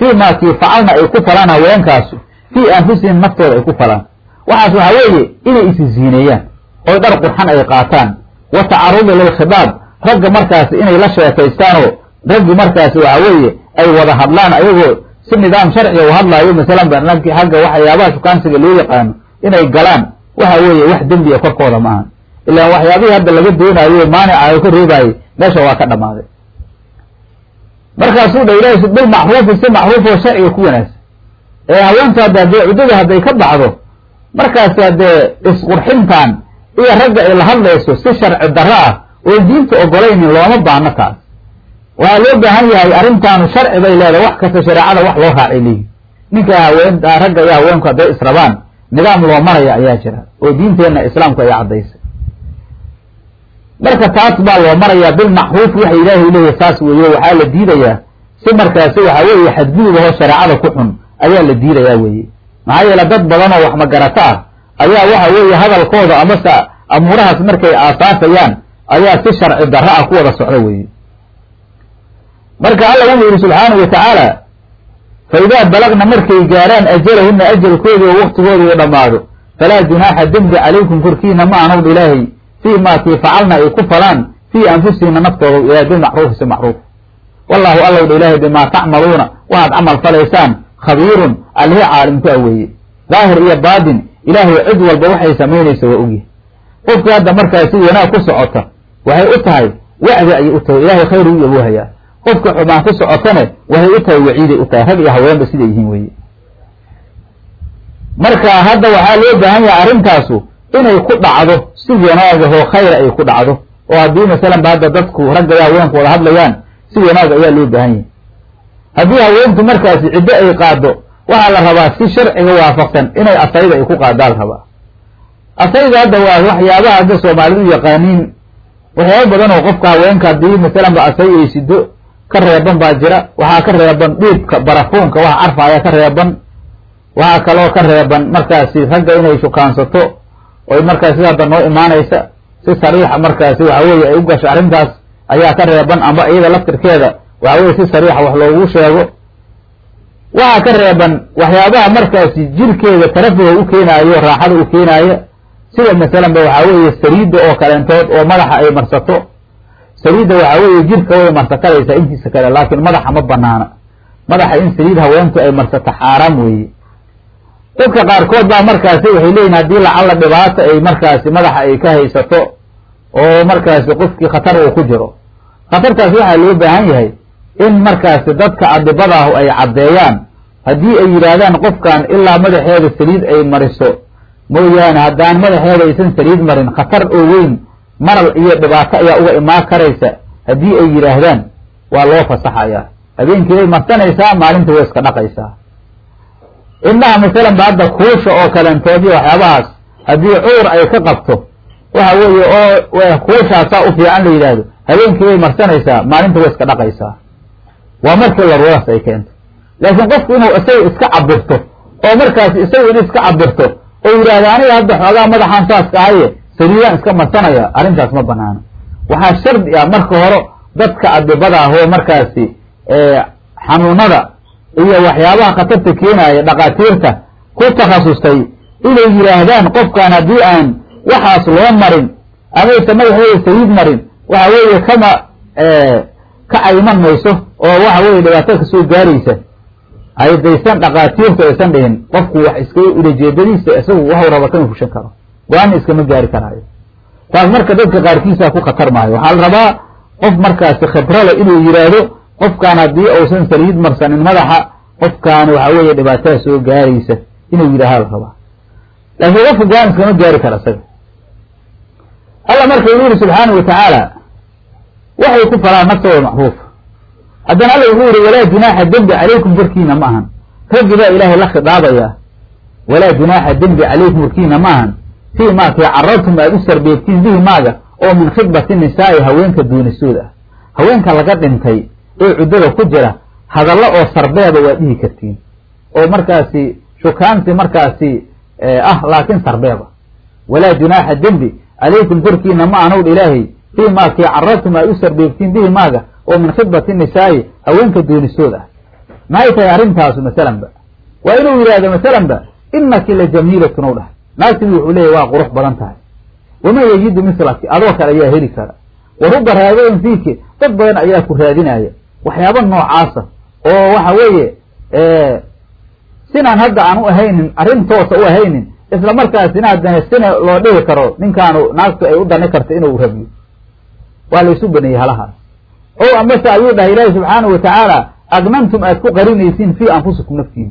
fii maa kii facalna ay ku falaan haweenkaasu fii anfusihim naftooda ay ku falaan. Waxaas waxaa weeye inay isi ziineeyaan oy dhar qurxan ay qaataan. Wa tacarudi lilkhidaab ragga markaasi inay la sheekaystaanoo raggi markaasi waxa weeye ay wada hadlaan ayagoo si nidaam sharciga u hadlaayo masalan xagga waxyaabaha shukaansiga loo yaqaano inay galaan waxa weeye wax dembiya korkooda ma ahan ilaan waxyaabihii hadda laga doonaayo maanica oo ka reebaayey meesha waa ka dhammaaday markaasuu dha ilahay bilmacruufi si macruuf oo sharciga ku wanaagsan. Ee haweenta hadda haddee cuddada hadday ka baxdo markaasi haddee isqurxintan iyo ragga ay la hadlayso si sharci darro ah oo diinta ogolaynin looma baano taas. Waxaa loo baahan yahay arrintaanu sharci bay leedahay wax kasta shareecada wax loo raacay leeyihi ninka haween ragga iyo haweenku hadday israbaan nidaam loo maraya ayaa jira oo diinteenna islaamku ay caddaysay marka taas baa loo marayaa bilmacruuf waxa ilaahay leeyahay saas weeye waxaa la diidayaa. Si markaasi waxa weeye xadgudub aho shareecada ku xun ayaa la diidayaa weeye maxaa yeele dad badan oo wax magarato ah ayaa waxa weeye hadalkooda amase amuurahaas markay aasaasayaan ayaa si sharci darro ah ku wada socda weeye marka alla wuxuu yidhi subxaanahu wa tacaala fa idaa balagna markay gaaraan ajalahunna ajalkooda oo waktigooda uu dhammaado falaa junaaxa dembi calaykum korkiina ma ahawn ilaahay fii maa kii facalna ay ku falaan fii anfusihina naftooda ilahay bilmacruufi si macruuf wallahu allowdha ilaahay bimaa tacmaluuna waxaad camal falaysaan khabiirun allihii caalimku weeye daahir iyo baatin ilaahay cid walba waxay samaynaysa waa ogyahay qofkii hadda markaasi wanaag ku socota waxay u tahay wacdi ayay u tahay ilaahay khayr u yaboohayaa qofka xumaan ku socotane waxay u tahay waciiday u tahay rag iyo haweenba siday yihiin weeye marka hadda waxaa loo baahan yahay arrintaasu inay ku dhacdo si wanaagahoo khayra ay ku dhacdo oo haddii masalan ba hadda dadku ragga iyo haweenku wada hadlayaan si wanaag ayaa loo baahan yahay. Haddii haweentu markaasi ciddo ay qaado waxaa la rabaa si sharciga waafaqsan inay asayda ay ku qaadaan rabaa. Asayda hadda waa waxyaabaha hadda soomaalidu yaqaaniin. Waxyaaba badan oo qofka haweenka haddii masalan ba asay ay sido ka reeban baa jira waxaa ka reeban dhiibka barafuunka waxa carfa ka reeban waxaa kaloo ka reeban markaasi ragga inay shukaansato oy markaas si hadda noo imaanaysa si sariixa markaasi waxa weeye ay u gasho arrintaas ayaa ka reeban amba iyada laftirkeeda. Waxa weye si sariixa wax loogu sheego. Waxaa ka reeban waxyaabaha markaasi jirkeeda tarafuga u keenaayo raaxada u keenaaya sida masalan ba waxaa weeye saliidda oo kaleentood oo madaxa ay marsato. Saliidda waxaa weeye jirka way marsakaraysaa intiisa kale laakiin madaxa ma banaana madaxa in saliid haweentu ay marsato xaaraam weeye dadka qaarkood baa markaasi waxay leeyihiin haddii lacalla dhibaata ay markaasi madaxa ay ka haysato oo markaasi qofkii khatar uu ku jiro. Khatartaas waxaa loo baahan yahay in markaasi dadka adibadaahu ay caddeeyaan. Haddii ay yidhaahdaan qofkan ilaa madaxeeda saliid ay mariso mooyaane haddaan madaxeeda aysan saliid marin khatar oo weyn maral iyo dhibaato ayaa uga imaan karaysa haddii ay yidhaahdaan waa loo fasaxayaa. Habeenkii bay marsanaysaa maalinta way iska dhaqaysaa indhaha masalan ba hadda kuusha oo kalentood iyo waxyaabahaas haddii cuur ay ka qabto waxa weeye oo kuushaasaa u fiican la yidhaahdo. Habeenkii bay marsanaysaa maalinta way iska dhaqaysaa. Waa markii laruuraas ay keento. Laakiin qofku inuu isaga iska cabirto oo markaasi isagu in iska cabirto oo yidhaahdo aniga hadda xoogaa madaxaan saaska ahaye saliidaan iska marsanaya arrintaas ma banaano waxaa shardi ah marka hore dadka adibada ah oo markaasi xanuunada iyo waxyaabaha khatarta keenaya dhakaatiirta ku takhasustay inay yidhaahdaan qofkaan haddii aan waxaas loo marin amaysa madaxooda saliid marin waxa weeye kama ka cayman mayso oo waxa weeye dhibaatada ka soo gaaraysa. Haydaysan dhaqaatiirtu aysan dhihin qofku wax iska ulajeedadiisa isagu waxuu raba kama fushan karo. Go'aana iskama gaari karaayo. Taas marka dadka qaarkiisa ku khatar maayo. Waxaa la rabaa qof markaasi khibrale inuu yidhaahdo qofkaan haddii uusan saliid marsanin madaxa qofkaani waxa weeye dhibaatada soo gaaraysa inuu yidhaaha la rabaa laakiin qofka go'aan iskama gaari kara isaga. Alla marka uu yihi subxaanahu watacaala waxay ku falaan naftooda macruuf. Haddana alla wuxuu yihi walaa junaaxa dembi calaykum korkiina ma ahan. Raggi baa ilaahay la khidaabayaa. Walaa junaaxa dembi calaykum korkiina ma ahan. Fii maakii carartum aada u sarbeegtiin bihi maaga oo min khidbati nisaa'i haweenka duunisooda ah. Haweenka laga dhintay ee cuddada ku jira hadallo oo sarbeeba waa dhihi kartiin. oo markaasi shukaansi markaasi ah laakiin sarbeeba walaa junaaxa dembi calaykum korkiina ma ahan owdh ilaahay fii maakii carartum aad u sarbeegtiin bihi maaga oo min khidbati nisaa'i haweenka duunisooda ah maxay tahay arrintaasu masalanba? Waa inuu yidhaahdo masalanba inaki la jamiilatun ow dhahay. Naagtibi wuxuu leeyahy waa qurux badan tahay. Waman yajidu mislaki? Adoo kale ayaa heli kara. Wa ruba raagayn fiiki dad badan ayaa ku raadinaya waxyaaba noocaasa oo waxa weeye sinaan hadda aan u ahaynin arrin toosa u ahaynin isla markaasina haddana sina loo dhihi karo ninkaanu naagtu ay u dani karta inuu rabiyo. Waa laysu baneeyey halahaas. O amase ayuu dhahay ilaahi subxaanahu watacaala agnantum aad ku qarinaysiin fii anfusikum naftiina.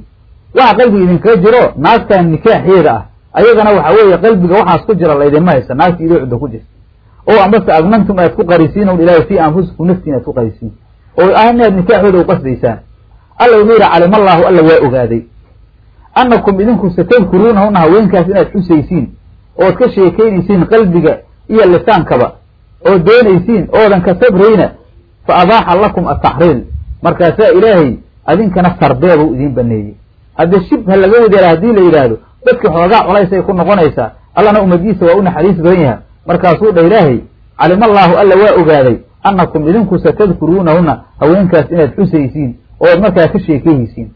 Waxa qalbiga idinkaga jiro naagtan nikaaxeeda ah. Ayagana waxa weeye qalbiga waxaas ku jira laydinma haysa naagti idoo cuddo ku jirta. O amase agnantum aad ku qarisiin own ilaahay fii anfusikum naftiina aad ku qarisiin oo ah inaad nikaaxooda u qasdaysaan alla wuxuu yihi calimallahu alla waa ogaaday. Annakum idinku satadkuruunahuna haweenkaas inaad xusaysiin ood ka sheekeynaysiin qalbiga iyo lisaankaba oo doonaysiin oodan ka sabrayna fa abaaxa lakum ataxriil markaasaa ilaahay adinkana sarbeebuu idiin baneeyey. Hadde shibha laga wadeela haddii la yidhaahdo dadka xoogaa colays ay ku noqonaysaa allana ummadiisa waa u naxariis badan yaha markaasuu dha ilaahay calimallaahu alla waa ogaaday annakum idinku satadkuruunahuna haweenkaas inaad xusaysiin ood markaa ka sheekeyhaysiin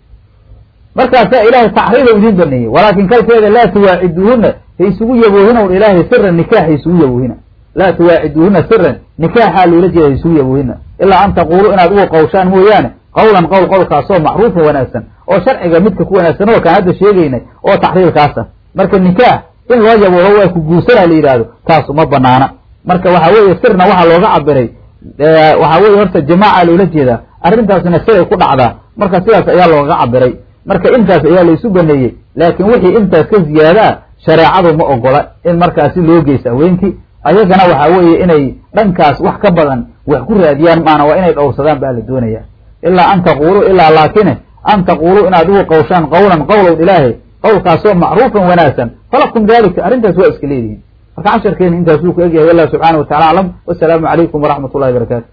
markaasaa ilaahay taxriilow idiin baneeyey walaakin kalkeeda laa tuwaaciduuhuna ha isugu yaboohina ilaahay siran nikaax ha isugu yaboohina laa tuwaaciduuhuna siran nikaaxaa loola jeeda ha isugu yaboohina ilaa an taquuluu inaad uga qawshaan mooyaane qawlan qowl qowlkaasoo macruufa wanaagsan oo sharciga midka ku wanaagsan oo kaan hadda sheegaynay oo taxriilkaas ah marka nikaax in loo yabooho waa ku guursanaa la yidhaahdo taas uma banaana marka waxa weeye sirna waxaa looga cabiray waxa weye horta jamaaca loola jeedaa arrintaasna siray ku dhacdaa. Marka sidaas ayaa looga cabiray marka intaas ayaa laysu baneeyey. Laakiin wixii intaas ka ziyaadaa shareecadu ma ogola in markaasi loo geysa haweenkii. Ayagana waxa weeye inay dhankaas wax ka badan wax ku raadiyaan maana waa inay dhowrsadaan baa la doonaya. Ilaa an taquuluu ilaa laakine an taquuluu inaad ugu qawshaan qawlan qowlow ilaahay qowlkaasoo macruufan wanaagsan falakum dalika arrintaas waa iska leedihiin marka casharkeeni intaasuu ku egyahay. Wallah subxaana wa tacala aclam wasalaamu calaykum waraxmat ullahi barakaatu